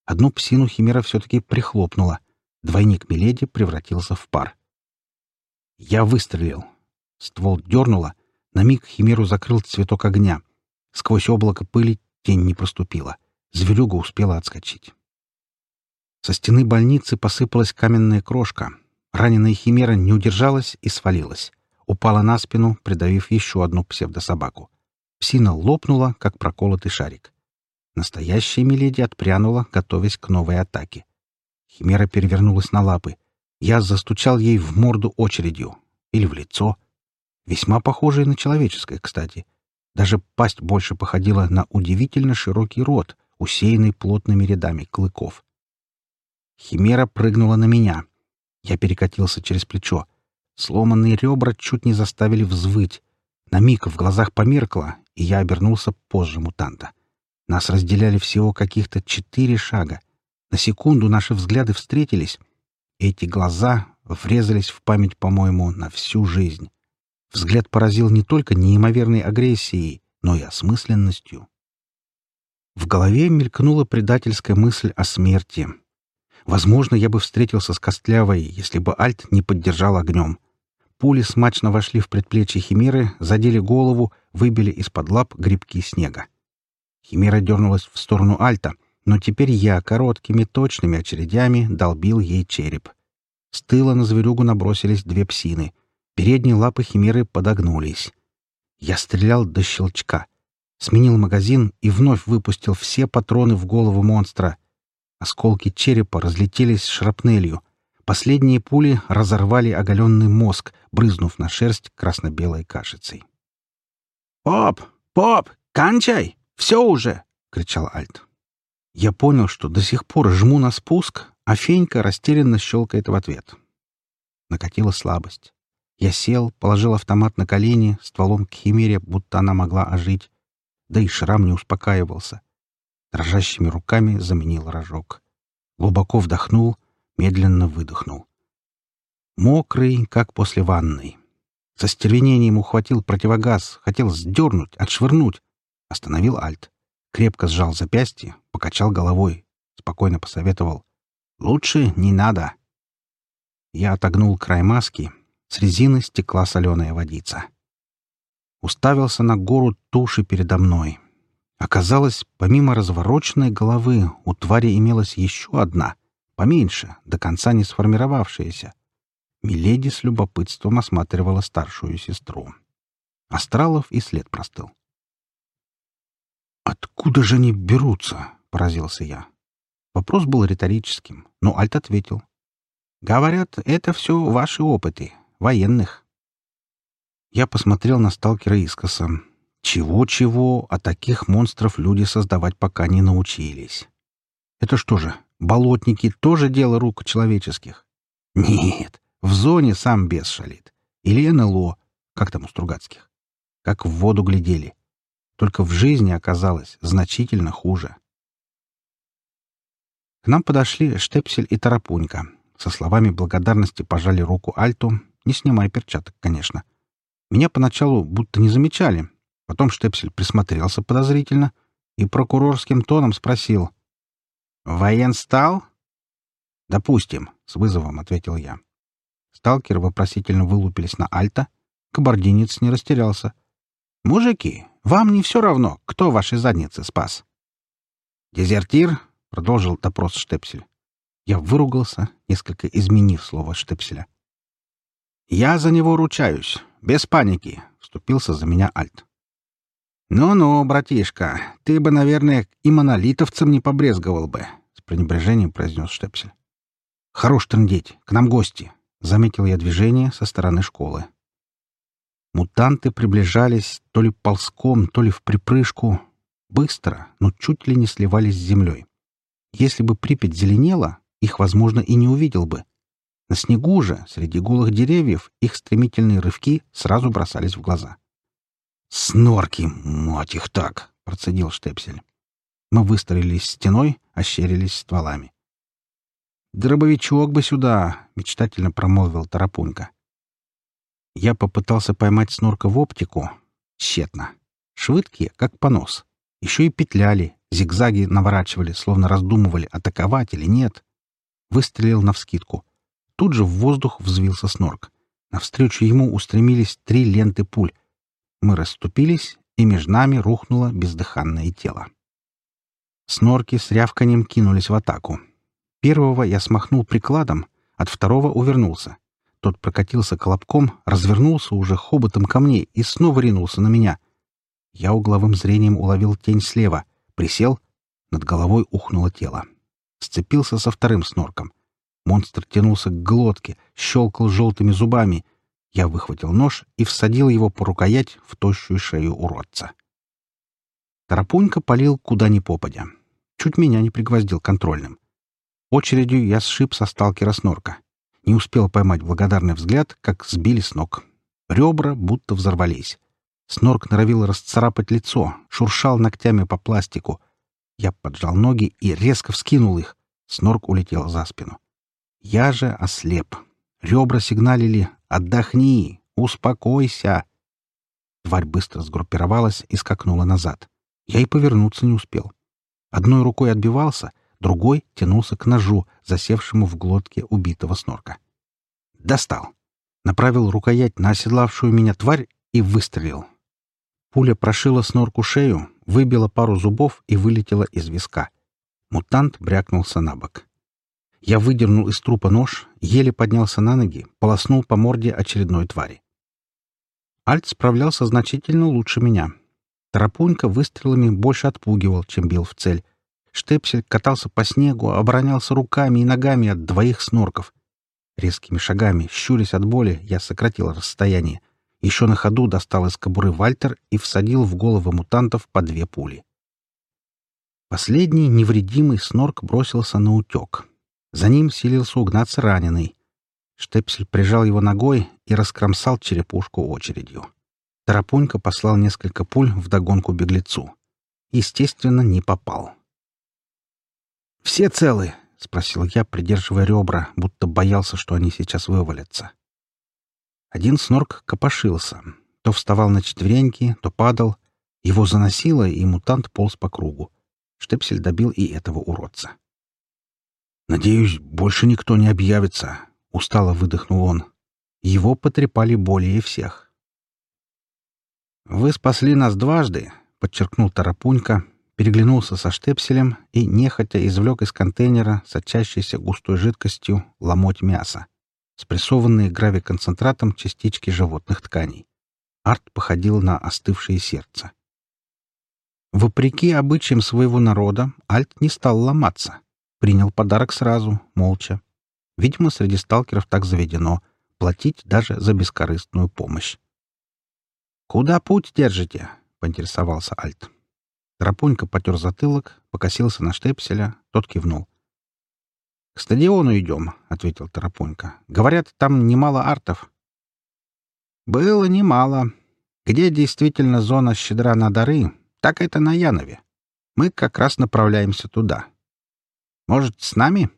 Одну псину Химера все-таки прихлопнула. Двойник Миледи превратился в пар. Я выстрелил. Ствол дернуло. На миг Химеру закрыл цветок огня. Сквозь облако пыли тень не проступила. Зверюга успела отскочить. Со стены больницы посыпалась каменная крошка. Раненая Химера не удержалась и свалилась. Упала на спину, придавив еще одну псевдособаку. Псина лопнула, как проколотый шарик. Настоящая Миледи отпрянула, готовясь к новой атаке. Химера перевернулась на лапы. Я застучал ей в морду очередью. Или в лицо. Весьма похожее на человеческое, кстати. Даже пасть больше походила на удивительно широкий рот, усеянный плотными рядами клыков. Химера прыгнула на меня. Я перекатился через плечо. Сломанные ребра чуть не заставили взвыть. На миг в глазах померкло, и я обернулся позже мутанта. — нас разделяли всего каких-то четыре шага. На секунду наши взгляды встретились. Эти глаза врезались в память, по-моему, на всю жизнь. Взгляд поразил не только неимоверной агрессией, но и осмысленностью. В голове мелькнула предательская мысль о смерти. Возможно, я бы встретился с Костлявой, если бы Альт не поддержал огнем. Пули смачно вошли в предплечье Химеры, задели голову, выбили из-под лап грибки снега. Химера дернулась в сторону Альта, но теперь я короткими точными очередями долбил ей череп. С тыла на зверюгу набросились две псины. Передние лапы химеры подогнулись. Я стрелял до щелчка. Сменил магазин и вновь выпустил все патроны в голову монстра. Осколки черепа разлетелись шрапнелью. Последние пули разорвали оголенный мозг, брызнув на шерсть красно-белой кашицей. «Поп! Поп! Кончай!» Все уже!» — кричал Альт. Я понял, что до сих пор жму на спуск, а фенька растерянно щелкает в ответ. Накатила слабость. Я сел, положил автомат на колени, стволом к химере, будто она могла ожить. Да и шрам не успокаивался. Дрожащими руками заменил рожок. Глубоко вдохнул, медленно выдохнул. Мокрый, как после ванной. Со стервенением ухватил противогаз, хотел сдернуть, отшвырнуть, Остановил Альт. Крепко сжал запястье, покачал головой. Спокойно посоветовал. «Лучше не надо». Я отогнул край маски. С резины стекла соленая водица. Уставился на гору туши передо мной. Оказалось, помимо развороченной головы у твари имелась еще одна, поменьше, до конца не сформировавшаяся. Миледи с любопытством осматривала старшую сестру. Астралов и след простыл. «Откуда же они берутся?» — поразился я. Вопрос был риторическим, но Альт ответил. «Говорят, это все ваши опыты, военных». Я посмотрел на сталкера искоса. Чего-чего, а таких монстров люди создавать пока не научились. Это что же, болотники тоже дело рук человеческих? Нет, в зоне сам бес шалит. Или НЛО, как там у Стругацких. Как в воду глядели только в жизни оказалось значительно хуже. К нам подошли Штепсель и Тарапунька. Со словами благодарности пожали руку Альту, не снимая перчаток, конечно. Меня поначалу будто не замечали. Потом Штепсель присмотрелся подозрительно и прокурорским тоном спросил. «Воен стал?» «Допустим», — с вызовом ответил я. Сталкеры вопросительно вылупились на Альта. Кабардинец не растерялся. «Мужики, вам не все равно, кто ваши задницы спас. Дезертир, — продолжил допрос Штепсель. Я выругался, несколько изменив слово Штепселя. Я за него ручаюсь, без паники, — вступился за меня Альт. «Ну-ну, братишка, ты бы, наверное, и монолитовцам не побрезговал бы», — с пренебрежением произнес Штепсель. «Хорош трындеть, к нам гости», — заметил я движение со стороны школы. Мутанты приближались то ли ползком, то ли в припрыжку. Быстро, но чуть ли не сливались с землей. Если бы Припять зеленела, их, возможно, и не увидел бы. На снегу же, среди голых деревьев, их стремительные рывки сразу бросались в глаза. «Снорки, мать их так!» — процедил Штепсель. Мы выстроились стеной, ощерились стволами. «Дробовичок бы сюда!» — мечтательно промолвил Тарапунька. Я попытался поймать снорка в оптику. Тщетно. швыдкие, как понос. Еще и петляли, зигзаги наворачивали, словно раздумывали, атаковать или нет. Выстрелил навскидку. Тут же в воздух взвился снорк. Навстречу ему устремились три ленты пуль. Мы расступились, и между нами рухнуло бездыханное тело. Снорки с рявканием кинулись в атаку. Первого я смахнул прикладом, от второго увернулся. Тот прокатился колобком, развернулся уже хоботом ко мне и снова ринулся на меня. Я угловым зрением уловил тень слева, присел, над головой ухнуло тело. Сцепился со вторым снорком. Монстр тянулся к глотке, щелкал желтыми зубами. Я выхватил нож и всадил его по рукоять в тощую шею уродца. Тарапунька палил куда ни попадя. Чуть меня не пригвоздил контрольным. Очередью я сшиб со сталкера снорка не успел поймать благодарный взгляд, как сбили с ног. Ребра будто взорвались. Снорк норовил расцарапать лицо, шуршал ногтями по пластику. Я поджал ноги и резко вскинул их. Снорк улетел за спину. Я же ослеп. Ребра сигналили «Отдохни! Успокойся!» Тварь быстро сгруппировалась и скакнула назад. Я и повернуться не успел. Одной рукой отбивался, Другой тянулся к ножу, засевшему в глотке убитого снорка. Достал. Направил рукоять на оседлавшую меня тварь и выстрелил. Пуля прошила снорку шею, выбила пару зубов и вылетела из виска. Мутант брякнулся на бок. Я выдернул из трупа нож, еле поднялся на ноги, полоснул по морде очередной твари. Альт справлялся значительно лучше меня. Тропунька выстрелами больше отпугивал, чем бил в цель, Штепсель катался по снегу, оборонялся руками и ногами от двоих снорков. Резкими шагами, щурясь от боли, я сократил расстояние. Еще на ходу достал из кобуры Вальтер и всадил в головы мутантов по две пули. Последний невредимый снорк бросился на утек. За ним силился угнаться раненый. Штепсель прижал его ногой и раскромсал черепушку очередью. Тарапунька послал несколько пуль в догонку беглецу. Естественно, не попал. «Все целы?» — спросил я, придерживая ребра, будто боялся, что они сейчас вывалятся. Один снорк копошился. То вставал на четвереньки, то падал. Его заносило, и мутант полз по кругу. Штепсель добил и этого уродца. «Надеюсь, больше никто не объявится», — устало выдохнул он. Его потрепали более всех. «Вы спасли нас дважды», — подчеркнул Тарапунька, переглянулся со штепселем и нехотя извлек из контейнера сочащейся густой жидкостью ломоть мяса, спрессованные гравиконцентратом частички животных тканей. Арт походил на остывшее сердце. Вопреки обычаям своего народа, Альт не стал ломаться. Принял подарок сразу, молча. Видимо, среди сталкеров так заведено — платить даже за бескорыстную помощь. «Куда путь держите?» — поинтересовался Альт. Рапунька потер затылок, покосился на штепселя, тот кивнул. «К стадиону идем», — ответил Тарапунька. «Говорят, там немало артов». «Было немало. Где действительно зона щедра на дары, так это на Янове. Мы как раз направляемся туда. Может, с нами?»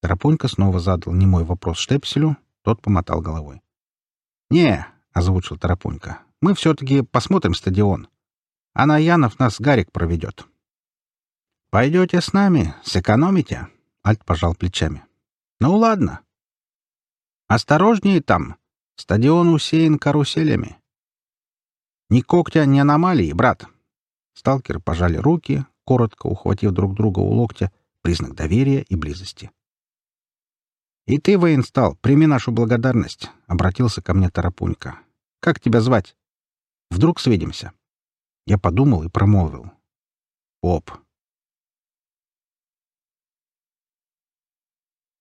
Тарапунька снова задал немой вопрос Штепселю, тот помотал головой. «Не», — озвучил Тарапунька, — «мы все-таки посмотрим стадион. А Наянов нас Гарик проведет». «Пойдете с нами, сэкономите», — Альт пожал плечами. «Ну ладно». «Осторожнее там. Стадион усеян каруселями». «Ни когтя, ни аномалии, брат». Сталкеры пожали руки, коротко ухватив друг друга у локтя, признак доверия и близости. «И ты, Вейн, стал, прими нашу благодарность», — обратился ко мне Тарапунька. «Как тебя звать? Вдруг свидимся?» Я подумал и промолвил. «Поп».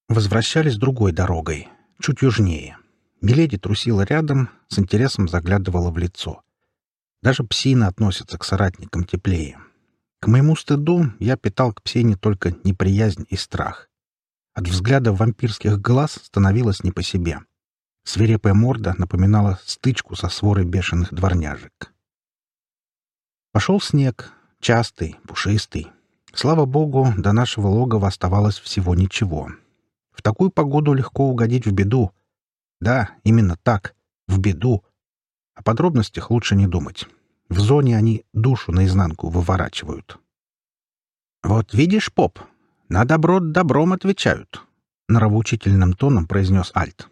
Возвращались другой дорогой, чуть южнее. Миледи трусила рядом, с интересом заглядывала в лицо. Даже псина относится к соратникам теплее. К моему стыду я питал к псине только неприязнь и страх. От взгляда вампирских глаз становилось не по себе. Свирепая морда напоминала стычку со сворой бешеных дворняжек. Пошел снег, частый, пушистый. Слава богу, до нашего логова оставалось всего ничего. В такую погоду легко угодить в беду. Да, именно так, в беду. О подробностях лучше не думать. В зоне они душу наизнанку выворачивают. «Вот видишь, поп, на добро добром отвечают», — норовоучительным тоном произнес Альт.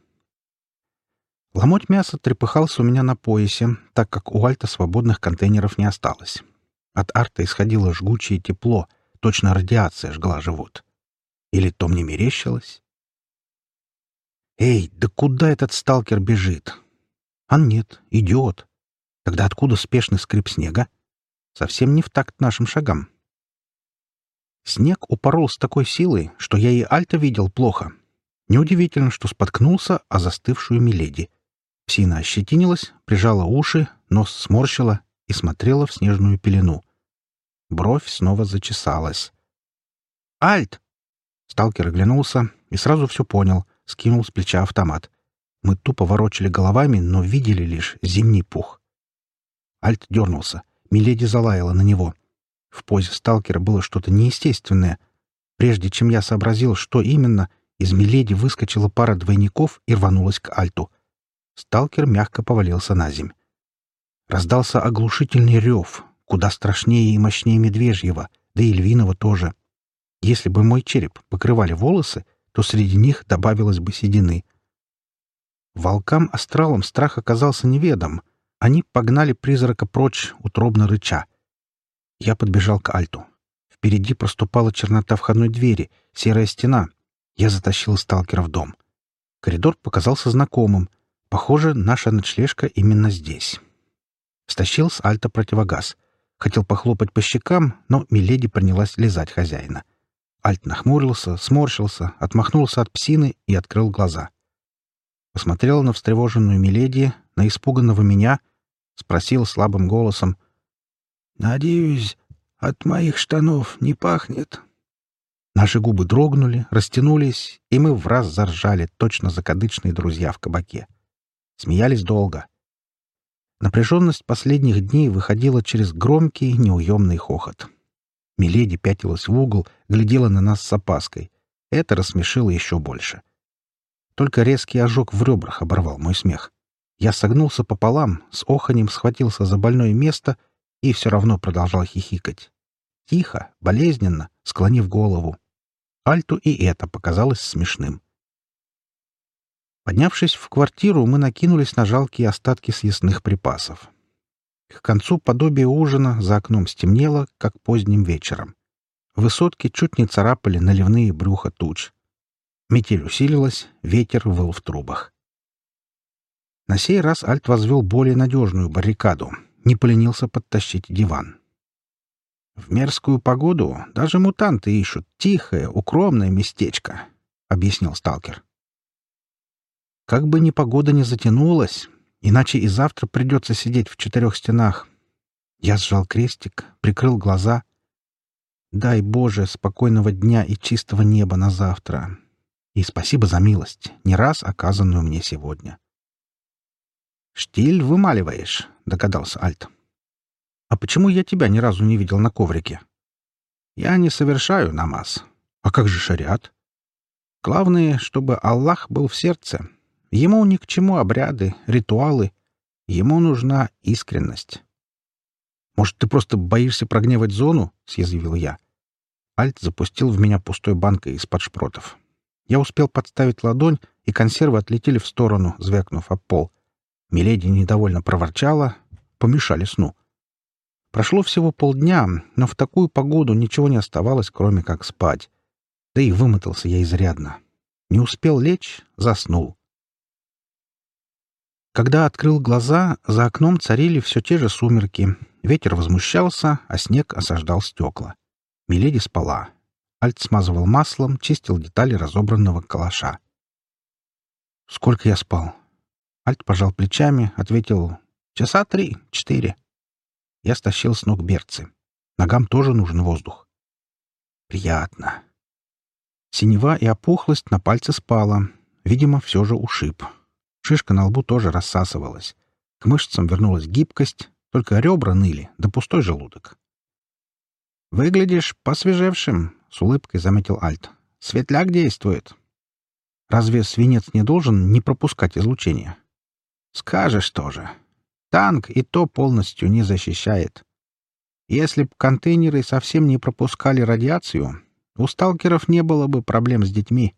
Ломоть мяса трепыхался у меня на поясе, так как у Альта свободных контейнеров не осталось. От арта исходило жгучее тепло, точно радиация жгла живот. Или то мне мерещилось? «Эй, да куда этот сталкер бежит?» «А нет, идиот. Тогда откуда спешный скрип снега?» «Совсем не в такт нашим шагам». Снег упорол с такой силой, что я и Альта видел плохо. Неудивительно, что споткнулся о застывшую Миледи — Псина ощетинилась, прижала уши, нос сморщила и смотрела в снежную пелену. Бровь снова зачесалась. «Альт!» Сталкер оглянулся и сразу все понял, скинул с плеча автомат. Мы тупо ворочали головами, но видели лишь зимний пух. Альт дернулся. Миледи залаяла на него. В позе сталкера было что-то неестественное. Прежде чем я сообразил, что именно, из Миледи выскочила пара двойников и рванулась к Альту — Сталкер мягко повалился на земь. Раздался оглушительный рев, куда страшнее и мощнее медвежьего, да и львиного тоже. Если бы мой череп покрывали волосы, то среди них добавилось бы седины. Волкам, астралам страх оказался неведом. Они погнали призрака прочь, утробно рыча. Я подбежал к Альту. Впереди проступала чернота входной двери, серая стена. Я затащил сталкера в дом. Коридор показался знакомым. Похоже, наша ночлежка именно здесь. Стащил с Альта противогаз. Хотел похлопать по щекам, но Миледи принялась лизать хозяина. Альт нахмурился, сморщился, отмахнулся от псины и открыл глаза. Посмотрел на встревоженную Миледи, на испуганного меня, спросил слабым голосом. «Надеюсь, от моих штанов не пахнет?» Наши губы дрогнули, растянулись, и мы в раз заржали, точно закадычные друзья в кабаке. — смеялись долго. Напряженность последних дней выходила через громкий, неуемный хохот. Миледи пятилась в угол, глядела на нас с опаской. Это рассмешило еще больше. Только резкий ожог в ребрах оборвал мой смех. Я согнулся пополам, с оханем схватился за больное место и все равно продолжал хихикать. Тихо, болезненно, склонив голову. Альту и это показалось смешным. — Поднявшись в квартиру, мы накинулись на жалкие остатки съестных припасов. К концу подобие ужина за окном стемнело, как поздним вечером. Высотки чуть не царапали наливные брюха туч. Метель усилилась, ветер выл в трубах. На сей раз Альт возвел более надежную баррикаду, не поленился подтащить диван. «В мерзкую погоду даже мутанты ищут тихое, укромное местечко», — объяснил сталкер. Как бы ни погода не затянулась, иначе и завтра придется сидеть в четырех стенах. Я сжал крестик, прикрыл глаза. Дай, Боже, спокойного дня и чистого неба на завтра. И спасибо за милость, не раз оказанную мне сегодня. «Штиль вымаливаешь», — догадался Альт. «А почему я тебя ни разу не видел на коврике?» «Я не совершаю намаз. А как же шариат?» «Главное, чтобы Аллах был в сердце», Ему ни к чему обряды, ритуалы. Ему нужна искренность. «Может, ты просто боишься прогневать зону?» — съязвил я. Альт запустил в меня пустой банкой из-под шпротов. Я успел подставить ладонь, и консервы отлетели в сторону, звякнув об пол. Миледи недовольно проворчала, помешали сну. Прошло всего полдня, но в такую погоду ничего не оставалось, кроме как спать. Да и вымотался я изрядно. Не успел лечь — заснул. Когда открыл глаза, за окном царили все те же сумерки. Ветер возмущался, а снег осаждал стекла. Миледи спала. Альт смазывал маслом, чистил детали разобранного калаша. «Сколько я спал?» Альт пожал плечами, ответил «Часа три, четыре». Я стащил с ног берцы. Ногам тоже нужен воздух. «Приятно». Синева и опухлость на пальце спала. Видимо, все же ушиб. Шишка на лбу тоже рассасывалась. К мышцам вернулась гибкость, только ребра ныли, да пустой желудок. «Выглядишь посвежевшим», — с улыбкой заметил Альт. «Светляк действует». «Разве свинец не должен не пропускать излучение?» «Скажешь тоже. Танк и то полностью не защищает. Если б контейнеры совсем не пропускали радиацию, у сталкеров не было бы проблем с детьми.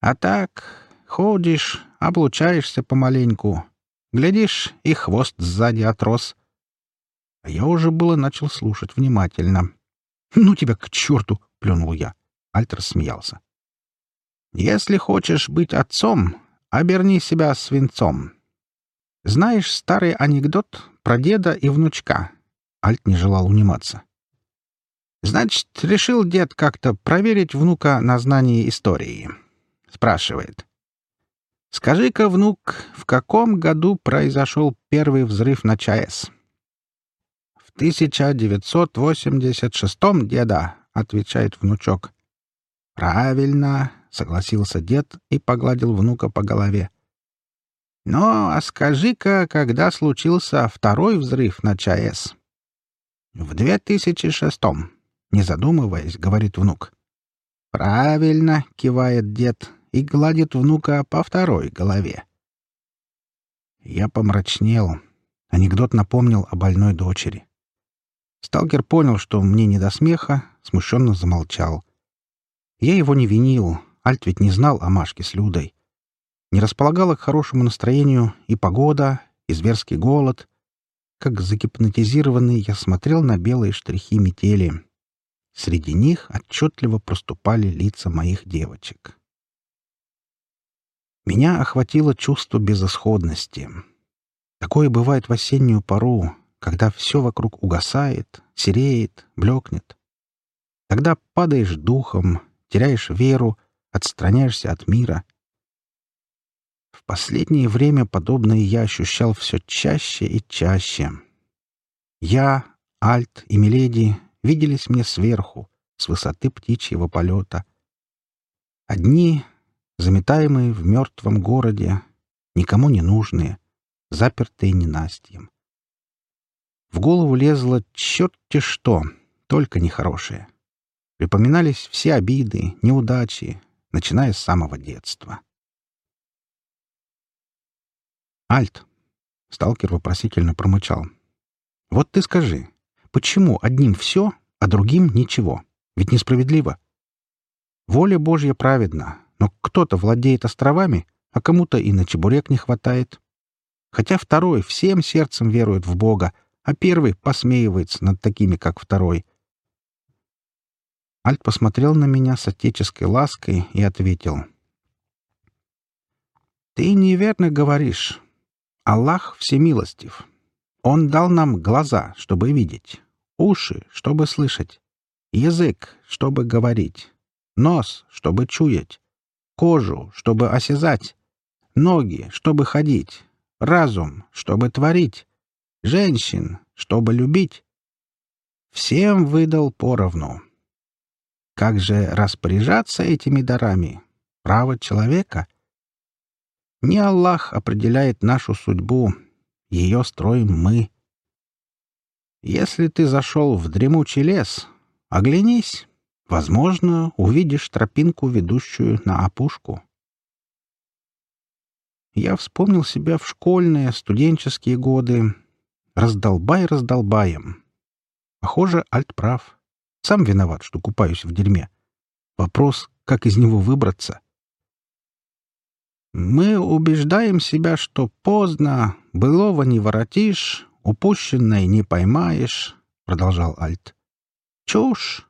А так, ходишь, облучаешься помаленьку. Глядишь, и хвост сзади отрос. А я уже было начал слушать внимательно. «Ну тебя к черту!» — плюнул я. Альтер смеялся. «Если хочешь быть отцом, оберни себя свинцом. Знаешь старый анекдот про деда и внучка?» Альт не желал униматься. «Значит, решил дед как-то проверить внука на знании истории». Спрашивает. Скажи-ка, внук, в каком году произошел первый взрыв на ЧАЭС? — В 1986-м, деда, — отвечает внучок. — Правильно, — согласился дед и погладил внука по голове. — Но а скажи-ка, когда случился второй взрыв на ЧАЭС? — В 2006-м, — не задумываясь, говорит внук. — Правильно, — кивает дед, и гладит внука по второй голове. Я помрачнел. Анекдот напомнил о больной дочери. Сталкер понял, что мне не до смеха, смущенно замолчал. Я его не винил, Альт ведь не знал о Машке с Людой. Не располагала к хорошему настроению и погода, и зверский голод. Как загипнотизированный я смотрел на белые штрихи метели. Среди них отчетливо проступали лица моих девочек. Меня охватило чувство безысходности. Такое бывает в осеннюю пору, когда все вокруг угасает, сереет, блекнет. Тогда падаешь духом, теряешь веру, отстраняешься от мира. В последнее время подобное я ощущал все чаще и чаще. Я, Альт и Миледи виделись мне сверху, с высоты птичьего полета. Одни заметаемые в мертвом городе, никому не нужные, запертые ненастьем. В голову лезло черти что, только нехорошее. Припоминались все обиды, неудачи, начиная с самого детства. «Альт!» — сталкер вопросительно промычал. «Вот ты скажи, почему одним все, а другим ничего? Ведь несправедливо. Воля Божья праведна, но кто-то владеет островами, а кому-то и на чебурек не хватает. Хотя второй всем сердцем верует в Бога, а первый посмеивается над такими, как второй. Альт посмотрел на меня с отеческой лаской и ответил. «Ты неверно говоришь. Аллах всемилостив. Он дал нам глаза, чтобы видеть, уши, чтобы слышать, язык, чтобы говорить, нос, чтобы чуять, кожу, чтобы осязать, ноги, чтобы ходить, разум, чтобы творить, женщин, чтобы любить. Всем выдал поровну. Как же распоряжаться этими дарами? Право человека? Не Аллах определяет нашу судьбу, ее строим мы. Если ты зашел в дремучий лес, оглянись, Возможно, увидишь тропинку, ведущую на опушку. Я вспомнил себя в школьные, студенческие годы. Раздолбай раздолбаем. Похоже, Альт прав. Сам виноват, что купаюсь в дерьме. Вопрос, как из него выбраться? Мы убеждаем себя, что поздно, былого не воротишь, упущенное не поймаешь, — продолжал Альт. Чушь!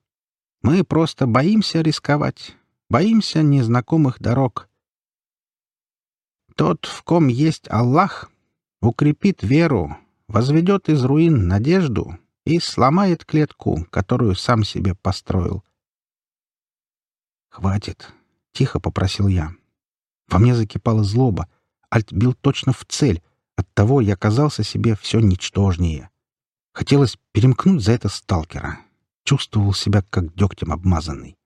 Мы просто боимся рисковать, боимся незнакомых дорог. Тот, в ком есть Аллах, укрепит веру, возведет из руин надежду и сломает клетку, которую сам себе построил. «Хватит!» — тихо попросил я. Во мне закипала злоба. Альт бил точно в цель. Оттого я казался себе все ничтожнее. Хотелось перемкнуть за это сталкера, чувствовал себя как дегтем обмазанный.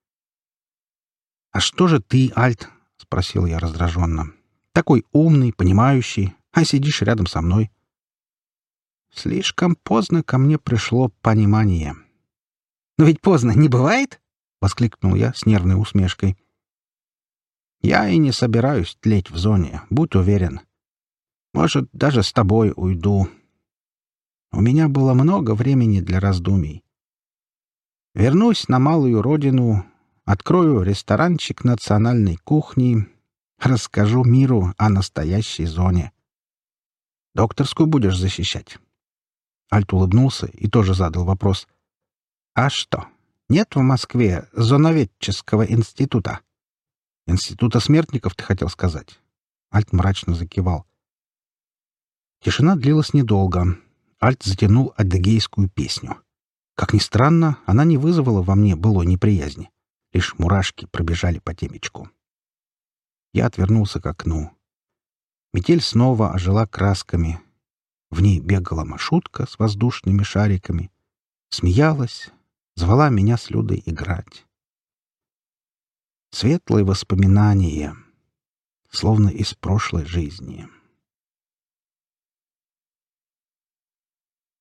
«А что же ты, Альт?» — спросил я раздраженно. «Такой умный, понимающий, а сидишь рядом со мной». Слишком поздно ко мне пришло понимание. «Но ведь поздно не бывает?» — воскликнул я с нервной усмешкой. «Я и не собираюсь тлеть в зоне, будь уверен. Может, даже с тобой уйду. У меня было много времени для раздумий. Вернусь на малую родину, открою ресторанчик национальной кухни, расскажу миру о настоящей зоне. Докторскую будешь защищать?» Альт улыбнулся и тоже задал вопрос. «А что, нет в Москве зоноведческого института?» «Института смертников, ты хотел сказать?» Альт мрачно закивал. Тишина длилась недолго. Альт затянул адыгейскую песню — как ни странно, она не вызвала во мне было неприязни. Лишь мурашки пробежали по темечку. Я отвернулся к окну. Метель снова ожила красками. В ней бегала маршрутка с воздушными шариками. Смеялась, звала меня с Людой играть. Светлые воспоминания, словно из прошлой жизни.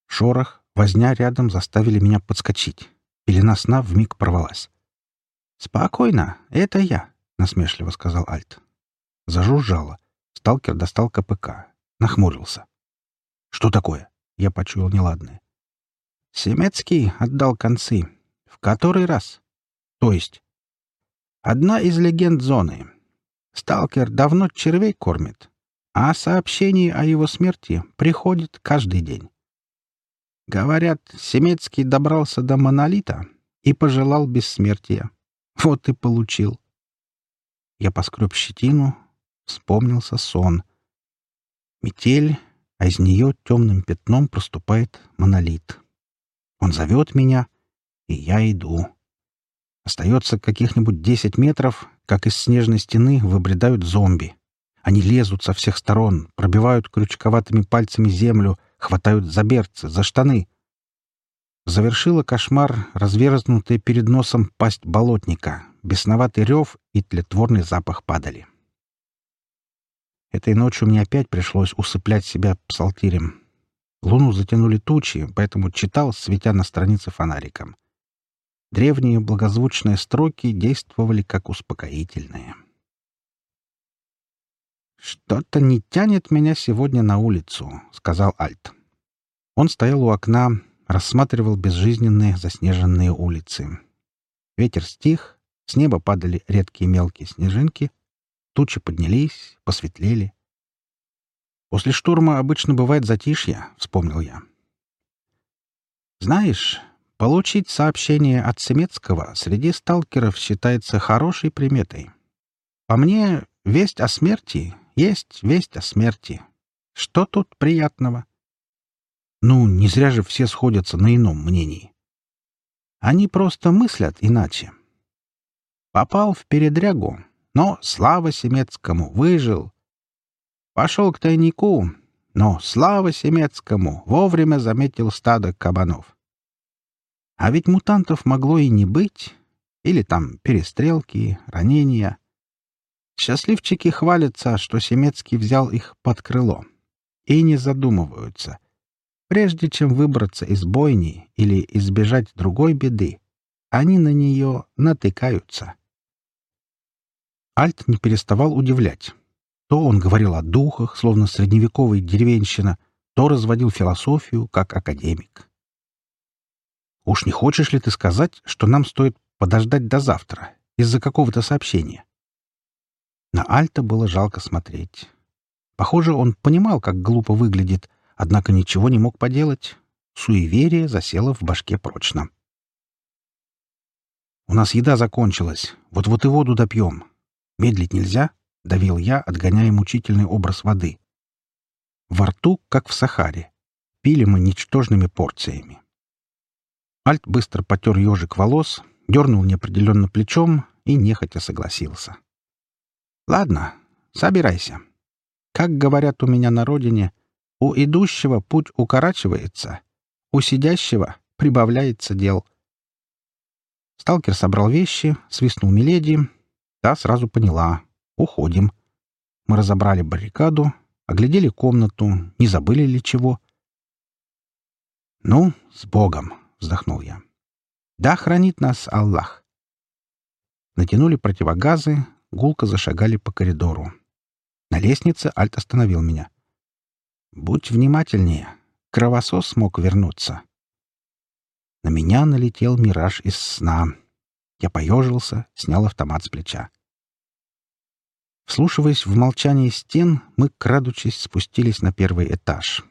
Шорох, Возня рядом заставили меня подскочить. Пелена сна вмиг порвалась. «Спокойно, это я», — насмешливо сказал Альт. Зажужжало. Сталкер достал КПК. Нахмурился. «Что такое?» — я почуял неладное. «Семецкий отдал концы. В который раз?» «То есть?» «Одна из легенд зоны. Сталкер давно червей кормит, а сообщение о его смерти приходит каждый день. Говорят, Семецкий добрался до монолита и пожелал бессмертия. Вот и получил. Я поскреб щетину, вспомнился сон. Метель, а из нее темным пятном проступает монолит. Он зовет меня, и я иду. Остается каких-нибудь десять метров, как из снежной стены выбредают зомби. Они лезут со всех сторон, пробивают крючковатыми пальцами землю — хватают за берцы, за штаны. Завершила кошмар разверзнутая перед носом пасть болотника, бесноватый рев и тлетворный запах падали. Этой ночью мне опять пришлось усыплять себя псалтирем. Луну затянули тучи, поэтому читал, светя на странице фонариком. Древние благозвучные строки действовали как успокоительные. «Что-то не тянет меня сегодня на улицу», — сказал Альт. Он стоял у окна, рассматривал безжизненные заснеженные улицы. Ветер стих, с неба падали редкие мелкие снежинки, тучи поднялись, посветлели. «После штурма обычно бывает затишье», — вспомнил я. «Знаешь, получить сообщение от Семецкого среди сталкеров считается хорошей приметой. По мне, весть о смерти есть весть о смерти. Что тут приятного? Ну, не зря же все сходятся на ином мнении. Они просто мыслят иначе. Попал в передрягу, но слава Семецкому выжил. Пошел к тайнику, но слава Семецкому вовремя заметил стадо кабанов. А ведь мутантов могло и не быть, или там перестрелки, ранения — Счастливчики хвалятся, что Семецкий взял их под крыло, и не задумываются. Прежде чем выбраться из бойни или избежать другой беды, они на нее натыкаются. Альт не переставал удивлять. То он говорил о духах, словно средневековый деревенщина, то разводил философию, как академик. «Уж не хочешь ли ты сказать, что нам стоит подождать до завтра из-за какого-то сообщения?» На Альта было жалко смотреть. Похоже, он понимал, как глупо выглядит, однако ничего не мог поделать. Суеверие засело в башке прочно. «У нас еда закончилась. Вот-вот и воду допьем. Медлить нельзя?» — давил я, отгоняя мучительный образ воды. Во рту, как в Сахаре. Пили мы ничтожными порциями. Альт быстро потер ежик волос, дернул неопределенно плечом и нехотя согласился. — Ладно, собирайся. Как говорят у меня на родине, у идущего путь укорачивается, у сидящего прибавляется дел. Сталкер собрал вещи, свистнул Миледи. Та сразу поняла. Уходим. Мы разобрали баррикаду, оглядели комнату, не забыли ли чего. «Ну, с Богом!» — вздохнул я. «Да хранит нас Аллах!» Натянули противогазы, гулко зашагали по коридору. На лестнице Альт остановил меня. «Будь внимательнее. Кровосос смог вернуться». На меня налетел мираж из сна. Я поежился, снял автомат с плеча. Вслушиваясь в молчание стен, мы, крадучись, спустились на первый этаж.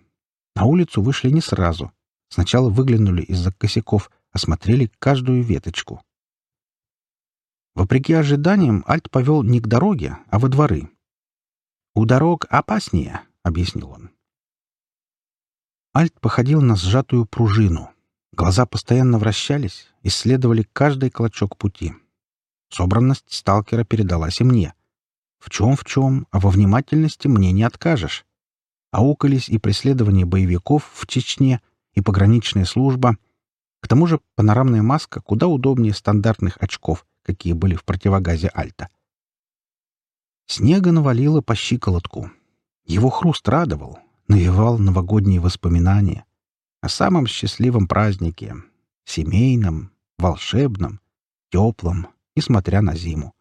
На улицу вышли не сразу. Сначала выглянули из-за косяков, осмотрели каждую веточку. Вопреки ожиданиям, Альт повел не к дороге, а во дворы. «У дорог опаснее», — объяснил он. Альт походил на сжатую пружину. Глаза постоянно вращались, исследовали каждый клочок пути. Собранность сталкера передалась и мне. В чем-в чем, а во внимательности мне не откажешь. Аукались и преследование боевиков в Чечне, и пограничная служба. К тому же панорамная маска куда удобнее стандартных очков, какие были в противогазе Альта. Снега навалило по щиколотку. Его хруст радовал, навевал новогодние воспоминания о самом счастливом празднике, семейном, волшебном, теплом, несмотря на зиму.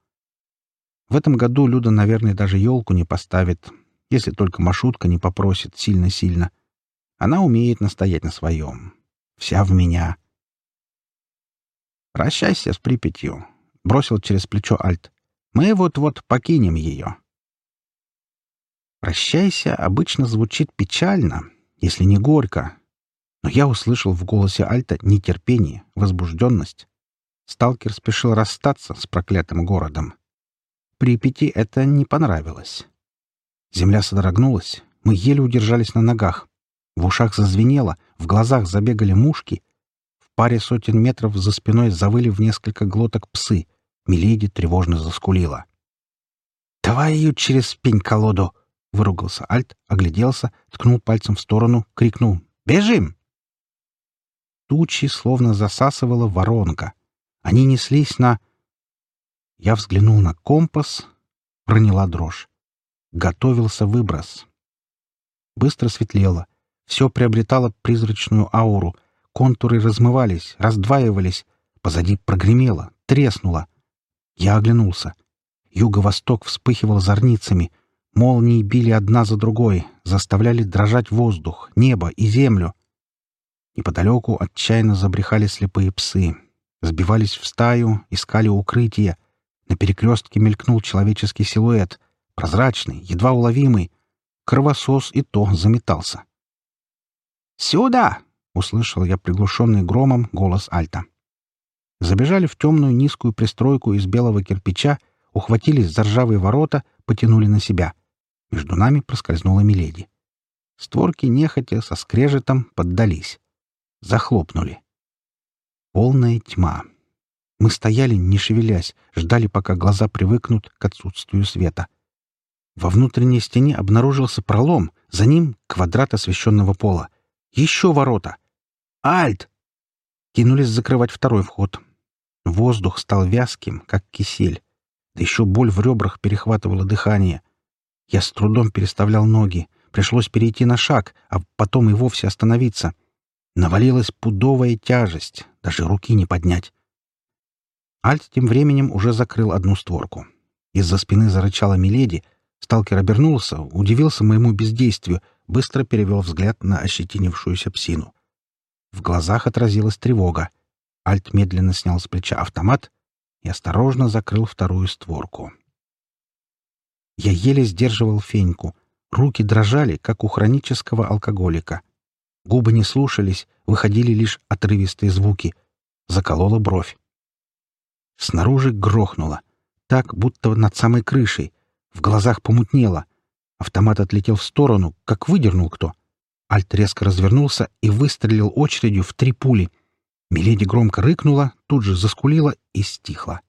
В этом году Люда, наверное, даже елку не поставит, если только Машутка не попросит сильно-сильно. Она умеет настоять на своем. Вся в меня. «Прощайся с Припятью», бросил через плечо Альт. «Мы вот-вот покинем ее». «Прощайся» обычно звучит печально, если не горько, но я услышал в голосе Альта нетерпение, возбужденность. Сталкер спешил расстаться с проклятым городом. Припяти это не понравилось. Земля содрогнулась, мы еле удержались на ногах. В ушах зазвенело, в глазах забегали мушки. В паре сотен метров за спиной завыли в несколько глоток псы — Миледи тревожно заскулила. «Давай через пень колоду!» — выругался Альт, огляделся, ткнул пальцем в сторону, крикнул «Бежим!» Тучи словно засасывала воронка. Они неслись на... Я взглянул на компас, проняла дрожь. Готовился выброс. Быстро светлело. Все приобретало призрачную ауру. Контуры размывались, раздваивались. Позади прогремело, треснуло — я оглянулся. Юго-восток вспыхивал зорницами. Молнии били одна за другой, заставляли дрожать воздух, небо и землю. Неподалеку отчаянно забрехали слепые псы. Сбивались в стаю, искали укрытие. На перекрестке мелькнул человеческий силуэт. Прозрачный, едва уловимый. Кровосос и то заметался. «Сюда!» — услышал я приглушенный громом голос Альта. Забежали в темную низкую пристройку из белого кирпича, ухватились за ржавые ворота, потянули на себя. Между нами проскользнула Миледи. Створки нехотя со скрежетом поддались. Захлопнули. Полная тьма. Мы стояли, не шевелясь, ждали, пока глаза привыкнут к отсутствию света. Во внутренней стене обнаружился пролом, за ним квадрат освещенного пола. Еще ворота. «Альт!» Кинулись закрывать второй вход. Воздух стал вязким, как кисель, да еще боль в ребрах перехватывала дыхание. Я с трудом переставлял ноги, пришлось перейти на шаг, а потом и вовсе остановиться. Навалилась пудовая тяжесть, даже руки не поднять. Альт тем временем уже закрыл одну створку. Из-за спины зарычала Миледи. Сталкер обернулся, удивился моему бездействию, быстро перевел взгляд на ощетинившуюся псину. В глазах отразилась тревога. Альт медленно снял с плеча автомат и осторожно закрыл вторую створку. Я еле сдерживал феньку. Руки дрожали, как у хронического алкоголика. Губы не слушались, выходили лишь отрывистые звуки. Заколола бровь. Снаружи грохнуло. Так, будто над самой крышей. В глазах помутнело. Автомат отлетел в сторону, как выдернул кто. Альт резко развернулся и выстрелил очередью в три пули. Миледи громко рыкнула, тут же заскулила и стихла.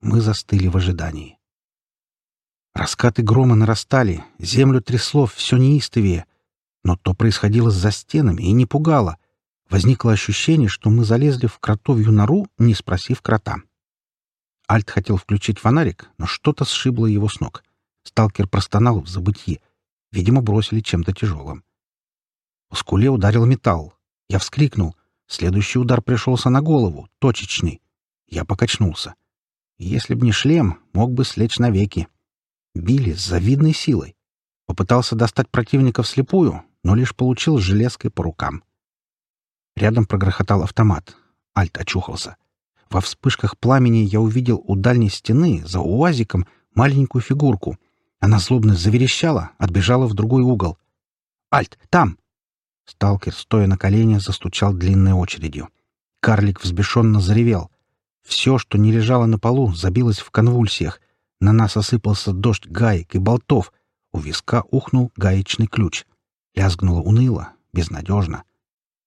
Мы застыли в ожидании. Раскаты грома нарастали, землю трясло все неистовее, но то происходило за стенами и не пугало. Возникло ощущение, что мы залезли в кротовью нору, не спросив крота. Альт хотел включить фонарик, но что-то сшибло его с ног. Сталкер простонал в забытье. Видимо, бросили чем-то тяжелым. По скуле ударил металл. Я вскрикнул. Следующий удар пришелся на голову, точечный. Я покачнулся. Если б не шлем, мог бы слечь навеки. Били с завидной силой. Попытался достать противника вслепую, но лишь получил железкой по рукам. Рядом прогрохотал автомат. Альт очухался. Во вспышках пламени я увидел у дальней стены, за уазиком, маленькую фигурку. Она злобно заверещала, отбежала в другой угол. «Альт, там!» Сталкер, стоя на коленях, застучал длинной очередью. Карлик взбешенно заревел. Все, что не лежало на полу, забилось в конвульсиях. На нас осыпался дождь гаек и болтов. У виска ухнул гаечный ключ. Лязгнуло уныло, безнадежно.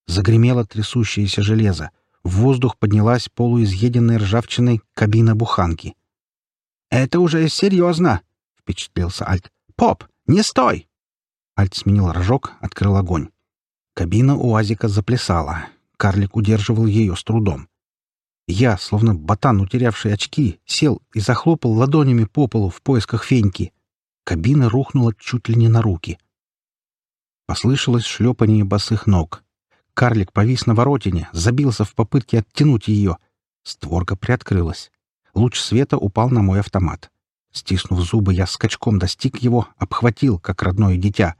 Загремело трясущееся железо. В воздух поднялась полуизъеденная ржавчиной кабина буханки. «Это уже серьезно!» — впечатлился Альт. «Поп, не стой!» Альт сменил рожок, открыл огонь. Кабина у Азика заплясала. Карлик удерживал ее с трудом. Я, словно ботан, утерявший очки, сел и захлопал ладонями по полу в поисках феньки. Кабина рухнула чуть ли не на руки. Послышалось шлепание босых ног. Карлик повис на воротине, забился в попытке оттянуть ее. Створка приоткрылась. Луч света упал на мой автомат. Стиснув зубы, я скачком достиг его, обхватил, как родное дитя.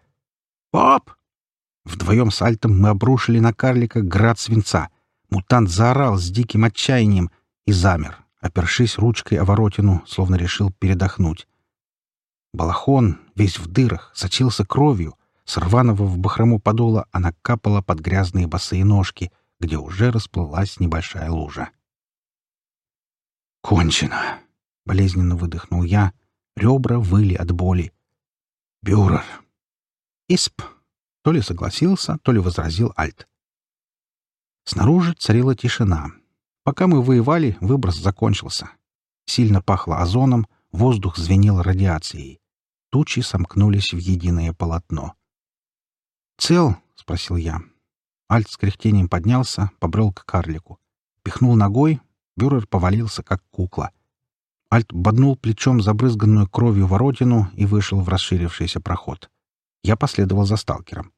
Пап! Вдвоем с Альтом мы обрушили на карлика град свинца. Мутант заорал с диким отчаянием и замер, опершись ручкой о воротину, словно решил передохнуть. Балахон, весь в дырах, сочился кровью. С рваного в бахрому подола она капала под грязные босые ножки, где уже расплылась небольшая лужа. «Кончено!» — болезненно выдохнул я. Ребра выли от боли. «Бюрер!» «Исп!» То ли согласился, то ли возразил Альт. Снаружи царила тишина. Пока мы воевали, выброс закончился. Сильно пахло озоном, воздух звенел радиацией. Тучи сомкнулись в единое полотно. «Цел?» — спросил я. Альт с кряхтением поднялся, побрел к карлику. Пихнул ногой, бюрер повалился, как кукла. Альт боднул плечом забрызганную кровью воротину и вышел в расширившийся проход. Я последовал за сталкером.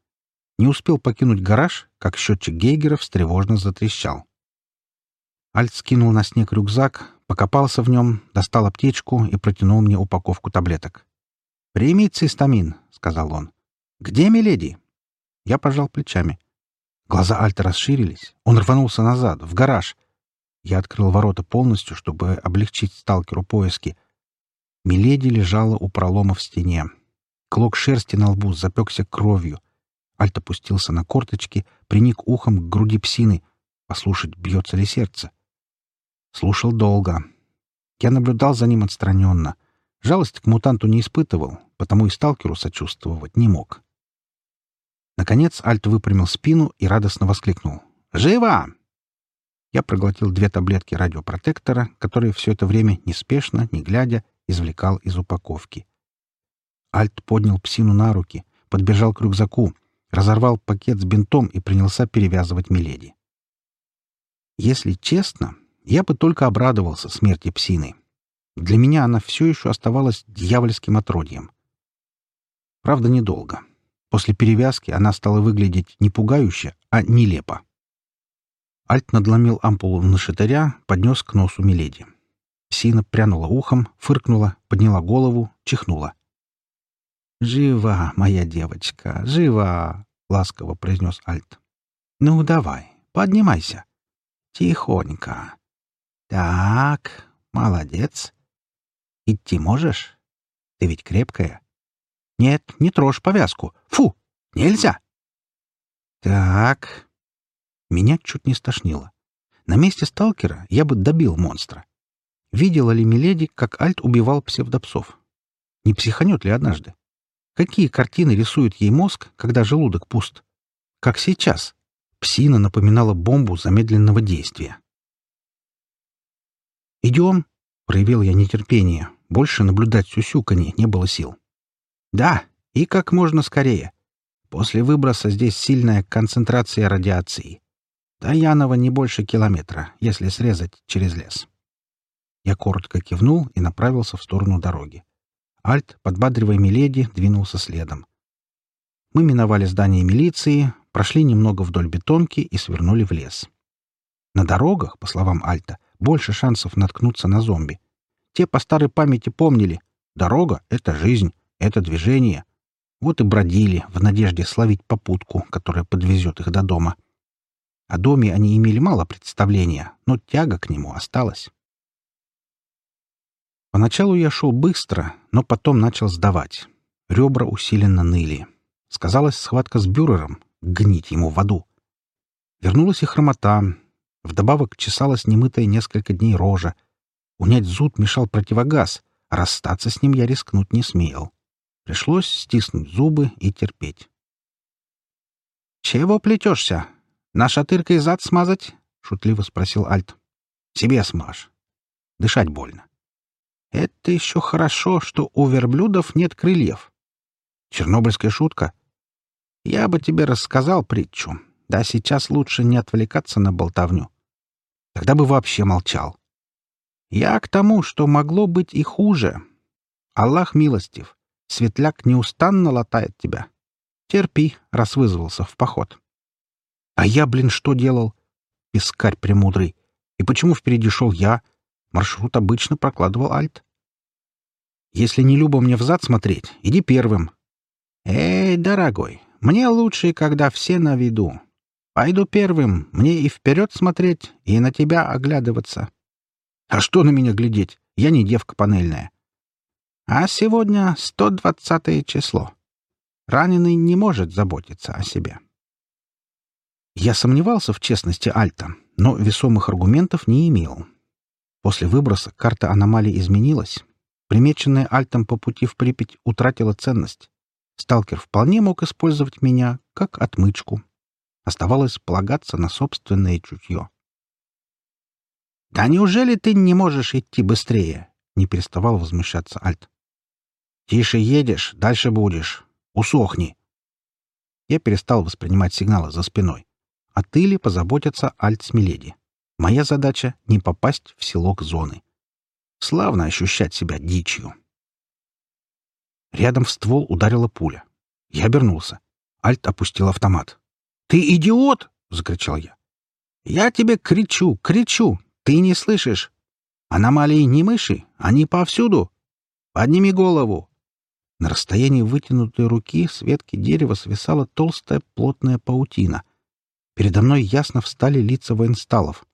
Не успел покинуть гараж, как счетчик Гейгера встревожно затрещал. Альт скинул на снег рюкзак, покопался в нем, достал аптечку и протянул мне упаковку таблеток. Прими цистамин», — сказал он. «Где миледи?» Я пожал плечами. Глаза Альта расширились. Он рванулся назад, в гараж. Я открыл ворота полностью, чтобы облегчить сталкеру поиски. Миледи лежала у пролома в стене. Клок шерсти на лбу запекся кровью. Альт опустился на корточки, приник ухом к груди псины. Послушать, бьется ли сердце. Слушал долго. Я наблюдал за ним отстраненно. Жалость к мутанту не испытывал, потому и сталкеру сочувствовать не мог. Наконец Альт выпрямил спину и радостно воскликнул. «Живо!» Я проглотил две таблетки радиопротектора, которые все это время неспешно, не глядя, извлекал из упаковки. Альт поднял псину на руки, подбежал к рюкзаку — разорвал пакет с бинтом и принялся перевязывать Миледи. Если честно, я бы только обрадовался смерти псины. Для меня она все еще оставалась дьявольским отродьем. Правда, недолго. После перевязки она стала выглядеть не пугающе, а нелепо. Альт надломил ампулу на шатыря, поднес к носу Миледи. Псина прянула ухом, фыркнула, подняла голову, чихнула — «Жива, моя девочка, жива!» — ласково произнес Альт. «Ну, давай, поднимайся. Тихонько. Так, молодец. Идти можешь? Ты ведь крепкая. Нет, не трожь повязку. Фу, нельзя!» «Так...» Меня чуть не стошнило. На месте сталкера я бы добил монстра. Видела ли Миледи, как Альт убивал псевдопсов? Не психанет ли однажды? Какие картины рисует ей мозг, когда желудок пуст? Как сейчас. Псина напоминала бомбу замедленного действия. «Идем», — проявил я нетерпение. Больше наблюдать сюсюканье не было сил. «Да, и как можно скорее. После выброса здесь сильная концентрация радиации. До Янова не больше километра, если срезать через лес». Я коротко кивнул и направился в сторону дороги. Альт, подбадривая Миледи, двинулся следом. Мы миновали здание милиции, прошли немного вдоль бетонки и свернули в лес. На дорогах, по словам Альта, больше шансов наткнуться на зомби. Те по старой памяти помнили, дорога — это жизнь, это движение. Вот и бродили в надежде словить попутку, которая подвезет их до дома. О доме они имели мало представления, но тяга к нему осталась. Поначалу я шел быстро, но потом начал сдавать. Ребра усиленно ныли. Сказалась схватка с бюрером, гнить ему в аду. Вернулась и хромота. Вдобавок чесалась немытая несколько дней рожа. Унять зуд мешал противогаз, а расстаться с ним я рискнуть не смел. Пришлось стиснуть зубы и терпеть. «Чего плетешься? Наша тырка и зад смазать?» — шутливо спросил Альт. «Себе смажь. Дышать больно». Это еще хорошо, что у верблюдов нет крыльев. Чернобыльская шутка. Я бы тебе рассказал притчу. Да сейчас лучше не отвлекаться на болтовню. Тогда бы вообще молчал. Я к тому, что могло быть и хуже. Аллах милостив. Светляк неустанно латает тебя. Терпи, раз вызвался в поход. А я, блин, что делал? Пескарь премудрый. И почему впереди шел я? — Маршрут обычно прокладывал Альт. «Если не любо мне взад смотреть, иди первым». «Эй, дорогой, мне лучше, когда все на виду. Пойду первым, мне и вперед смотреть, и на тебя оглядываться». «А что на меня глядеть? Я не девка панельная». «А сегодня 120 число. Раненый не может заботиться о себе». Я сомневался в честности Альта, но весомых аргументов не имел. После выброса карта аномалии изменилась. Примеченная Альтом по пути в Припять утратила ценность. Сталкер вполне мог использовать меня как отмычку. Оставалось полагаться на собственное чутье. «Да неужели ты не можешь идти быстрее?» — не переставал возмущаться Альт. «Тише едешь, дальше будешь. Усохни!» Я перестал воспринимать сигналы за спиной. О тыле позаботятся Альт с Миледи. Моя задача — не попасть в селок зоны. Славно ощущать себя дичью. Рядом в ствол ударила пуля. Я обернулся. Альт опустил автомат. «Ты идиот!» — закричал я. «Я тебе кричу, кричу! Ты не слышишь! Аномалии не мыши, они повсюду! Подними голову!» На расстоянии вытянутой руки с ветки дерева свисала толстая плотная паутина. Передо мной ясно встали лица военсталов.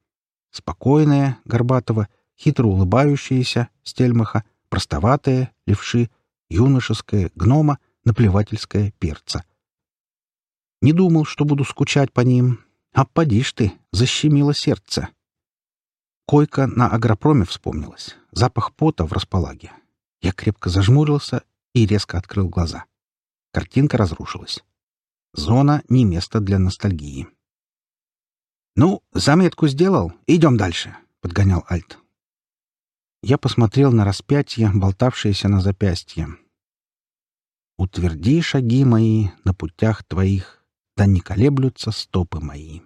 Спокойная, Горбатова, хитро улыбающаяся, Стельмаха, простоватая, левши, юношеская, гнома, наплевательская, перца. Не думал, что буду скучать по ним. А подишь ты, защемило сердце. Койка на агропроме вспомнилась. Запах пота в располаге. Я крепко зажмурился и резко открыл глаза. Картинка разрушилась. Зона — не место для ностальгии. «Ну, заметку сделал. Идем дальше», — подгонял Альт. Я посмотрел на распятие, болтавшееся на запястье. «Утверди шаги мои на путях твоих, да не колеблются стопы мои».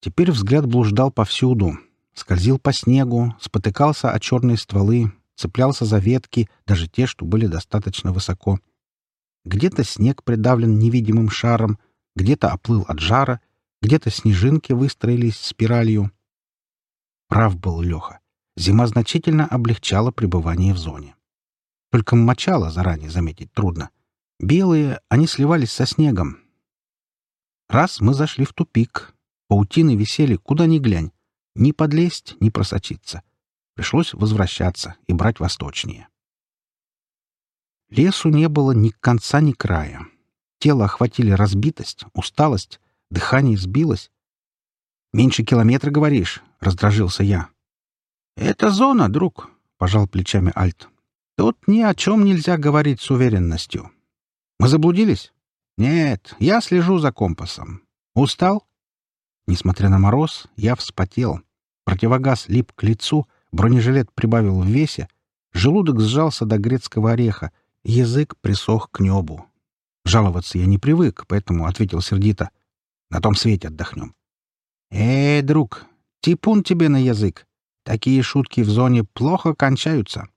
Теперь взгляд блуждал повсюду, скользил по снегу, спотыкался о черные стволы, цеплялся за ветки, даже те, что были достаточно высоко. Где-то снег придавлен невидимым шаром, где-то оплыл от жара — где-то снежинки выстроились спиралью. Прав был Леха. Зима значительно облегчала пребывание в зоне. Только мочало заранее заметить трудно. Белые, они сливались со снегом. Раз мы зашли в тупик. Паутины висели куда ни глянь. Ни подлезть, ни просочиться. Пришлось возвращаться и брать восточнее. Лесу не было ни конца, ни края. Тело охватили разбитость, усталость — Дыхание сбилось. «Меньше километра, говоришь?» — раздражился я. «Это зона, друг», — пожал плечами Альт. «Тут ни о чем нельзя говорить с уверенностью. Мы заблудились?» «Нет, я слежу за компасом. Устал?» Несмотря на мороз, я вспотел. Противогаз лип к лицу, бронежилет прибавил в весе, желудок сжался до грецкого ореха, язык присох к небу. Жаловаться я не привык, поэтому ответил сердито — на том свете отдохнем. Эй, друг, типун тебе на язык. Такие шутки в зоне плохо кончаются.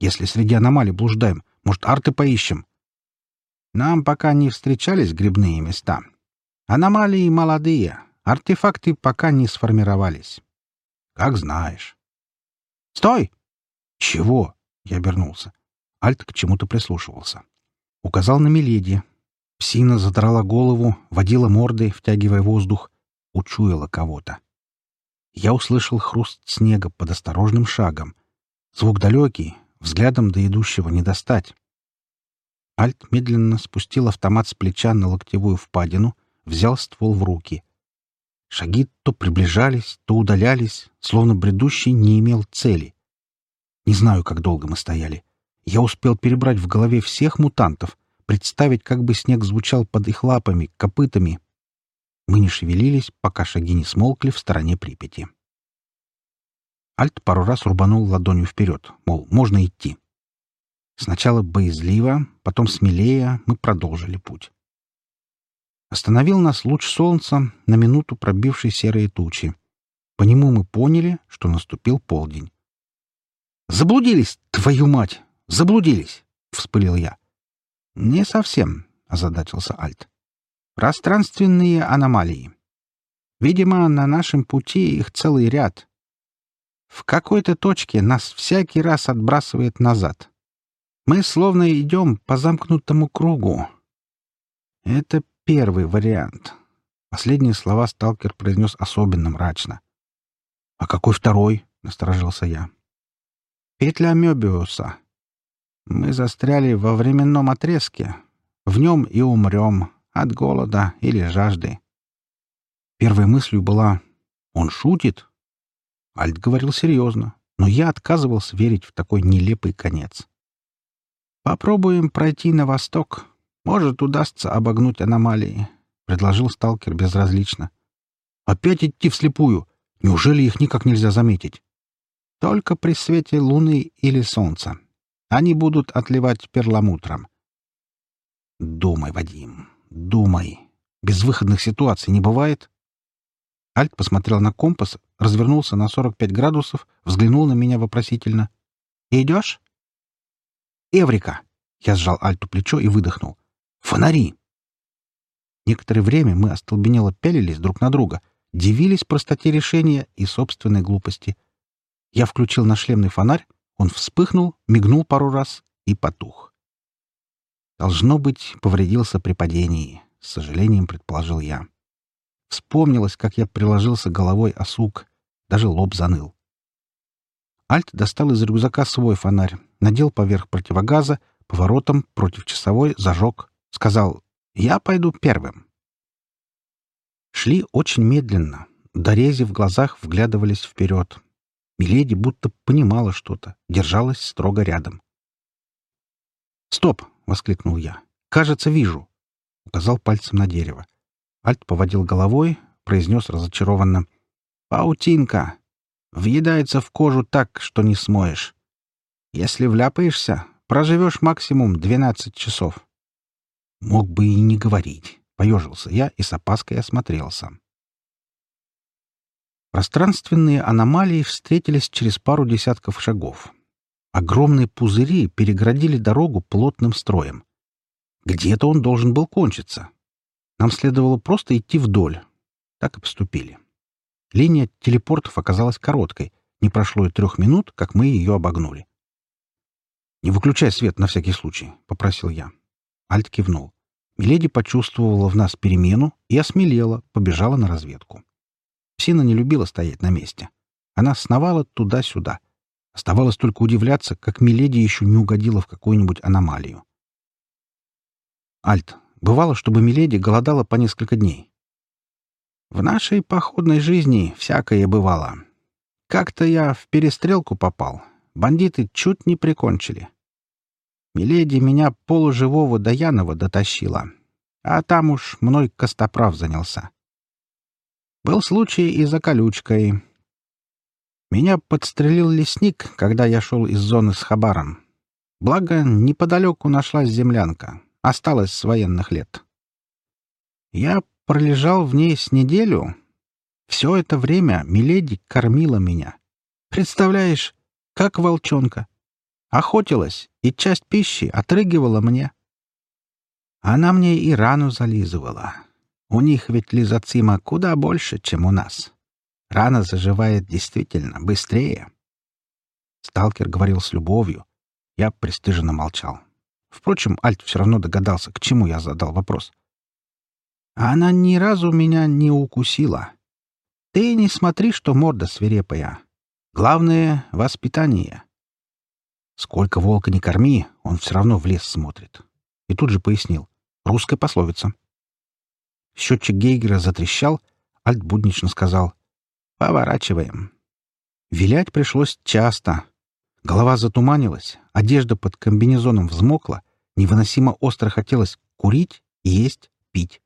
Если среди аномалий блуждаем, может, арты поищем? Нам пока не встречались грибные места. Аномалии молодые, артефакты пока не сформировались. Как знаешь. Стой! Чего? Я обернулся. Альт к чему-то прислушивался. Указал на Миледи, Псина задрала голову, водила мордой, втягивая воздух, учуяла кого-то. Я услышал хруст снега под осторожным шагом. Звук далекий, взглядом до идущего не достать. Альт медленно спустил автомат с плеча на локтевую впадину, взял ствол в руки. Шаги то приближались, то удалялись, словно бредущий не имел цели. Не знаю, как долго мы стояли. Я успел перебрать в голове всех мутантов — представить, как бы снег звучал под их лапами, копытами. Мы не шевелились, пока шаги не смолкли в стороне Припяти. Альт пару раз рубанул ладонью вперед, мол, можно идти. Сначала боязливо, потом смелее мы продолжили путь. Остановил нас луч солнца, на минуту пробивший серые тучи. По нему мы поняли, что наступил полдень. «Заблудились, твою мать! Заблудились!» — вспылил я. «Не совсем», — озадачился Альт. «Пространственные аномалии. Видимо, на нашем пути их целый ряд. В какой-то точке нас всякий раз отбрасывает назад. Мы словно идем по замкнутому кругу. Это первый вариант». Последние слова сталкер произнес особенно мрачно. «А какой второй?» — насторожился я. «Петля Мёбиуса», мы застряли во временном отрезке. В нем и умрем от голода или жажды. Первой мыслью была «Он шутит?» Альт говорил серьезно, но я отказывался верить в такой нелепый конец. «Попробуем пройти на восток. Может, удастся обогнуть аномалии», — предложил сталкер безразлично. «Опять идти вслепую? Неужели их никак нельзя заметить?» «Только при свете луны или солнца», они будут отливать перламутром. «Думай, Вадим, думай. Без выходных ситуаций не бывает?» Альт посмотрел на компас, развернулся на 45 градусов, взглянул на меня вопросительно. «Идешь?» «Эврика!» Я сжал Альту плечо и выдохнул. «Фонари!» Некоторое время мы остолбенело пялились друг на друга, дивились простоте решения и собственной глупости. Я включил на шлемный фонарь, он вспыхнул, мигнул пару раз и потух. «Должно быть, повредился при падении», — с сожалением предположил я. Вспомнилось, как я приложился головой о сук, даже лоб заныл. Альт достал из рюкзака свой фонарь, надел поверх противогаза, поворотом против часовой зажег, сказал «Я пойду первым». Шли очень медленно, дорези в глазах вглядывались вперед. Миледи будто понимала что-то, держалась строго рядом. «Стоп!» — воскликнул я. «Кажется, вижу!» — указал пальцем на дерево. Альт поводил головой, произнес разочарованно. «Паутинка! Въедается в кожу так, что не смоешь. Если вляпаешься, проживешь максимум 12 часов». Мог бы и не говорить. Поежился я и с опаской осмотрелся. Пространственные аномалии встретились через пару десятков шагов. Огромные пузыри переградили дорогу плотным строем. Где-то он должен был кончиться. Нам следовало просто идти вдоль. Так и поступили. Линия телепортов оказалась короткой. Не прошло и трех минут, как мы ее обогнули. «Не выключай свет на всякий случай», — попросил я. Альт кивнул. Миледи почувствовала в нас перемену и осмелела, побежала на разведку. Псина не любила стоять на месте. Она сновала туда-сюда. Оставалось только удивляться, как Миледи еще не угодила в какую-нибудь аномалию. Альт, бывало, чтобы Миледи голодала по несколько дней. В нашей походной жизни всякое бывало. Как-то я в перестрелку попал. Бандиты чуть не прикончили. Миледи меня полуживого доянова дотащила. А там уж мной Костоправ занялся. Был случай и за колючкой. Меня подстрелил лесник, когда я шел из зоны с Хабаром. Благо, неподалеку нашлась землянка. Осталось с военных лет. Я пролежал в ней с неделю. Все это время Миледи кормила меня. Представляешь, как волчонка. Охотилась, и часть пищи отрыгивала мне. Она мне и рану зализывала, у них ведь лизоцима куда больше, чем у нас. Рана заживает действительно быстрее. Сталкер говорил с любовью. Я престижно молчал. Впрочем, Альт все равно догадался, к чему я задал вопрос. Она ни разу меня не укусила. Ты не смотри, что морда свирепая. Главное — воспитание. Сколько волка не корми, он все равно в лес смотрит. И тут же пояснил. Русская пословица — Счетчик Гейгера затрещал, Альт буднично сказал «Поворачиваем». Вилять пришлось часто. Голова затуманилась, одежда под комбинезоном взмокла, невыносимо остро хотелось курить, есть, пить.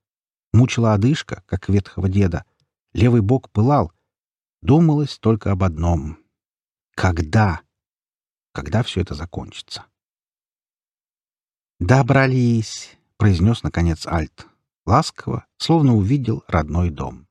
Мучила одышка, как ветхого деда. Левый бок пылал. Думалось только об одном. Когда? Когда все это закончится? «Добрались!» — произнес, наконец, Альт ласково, словно увидел родной дом.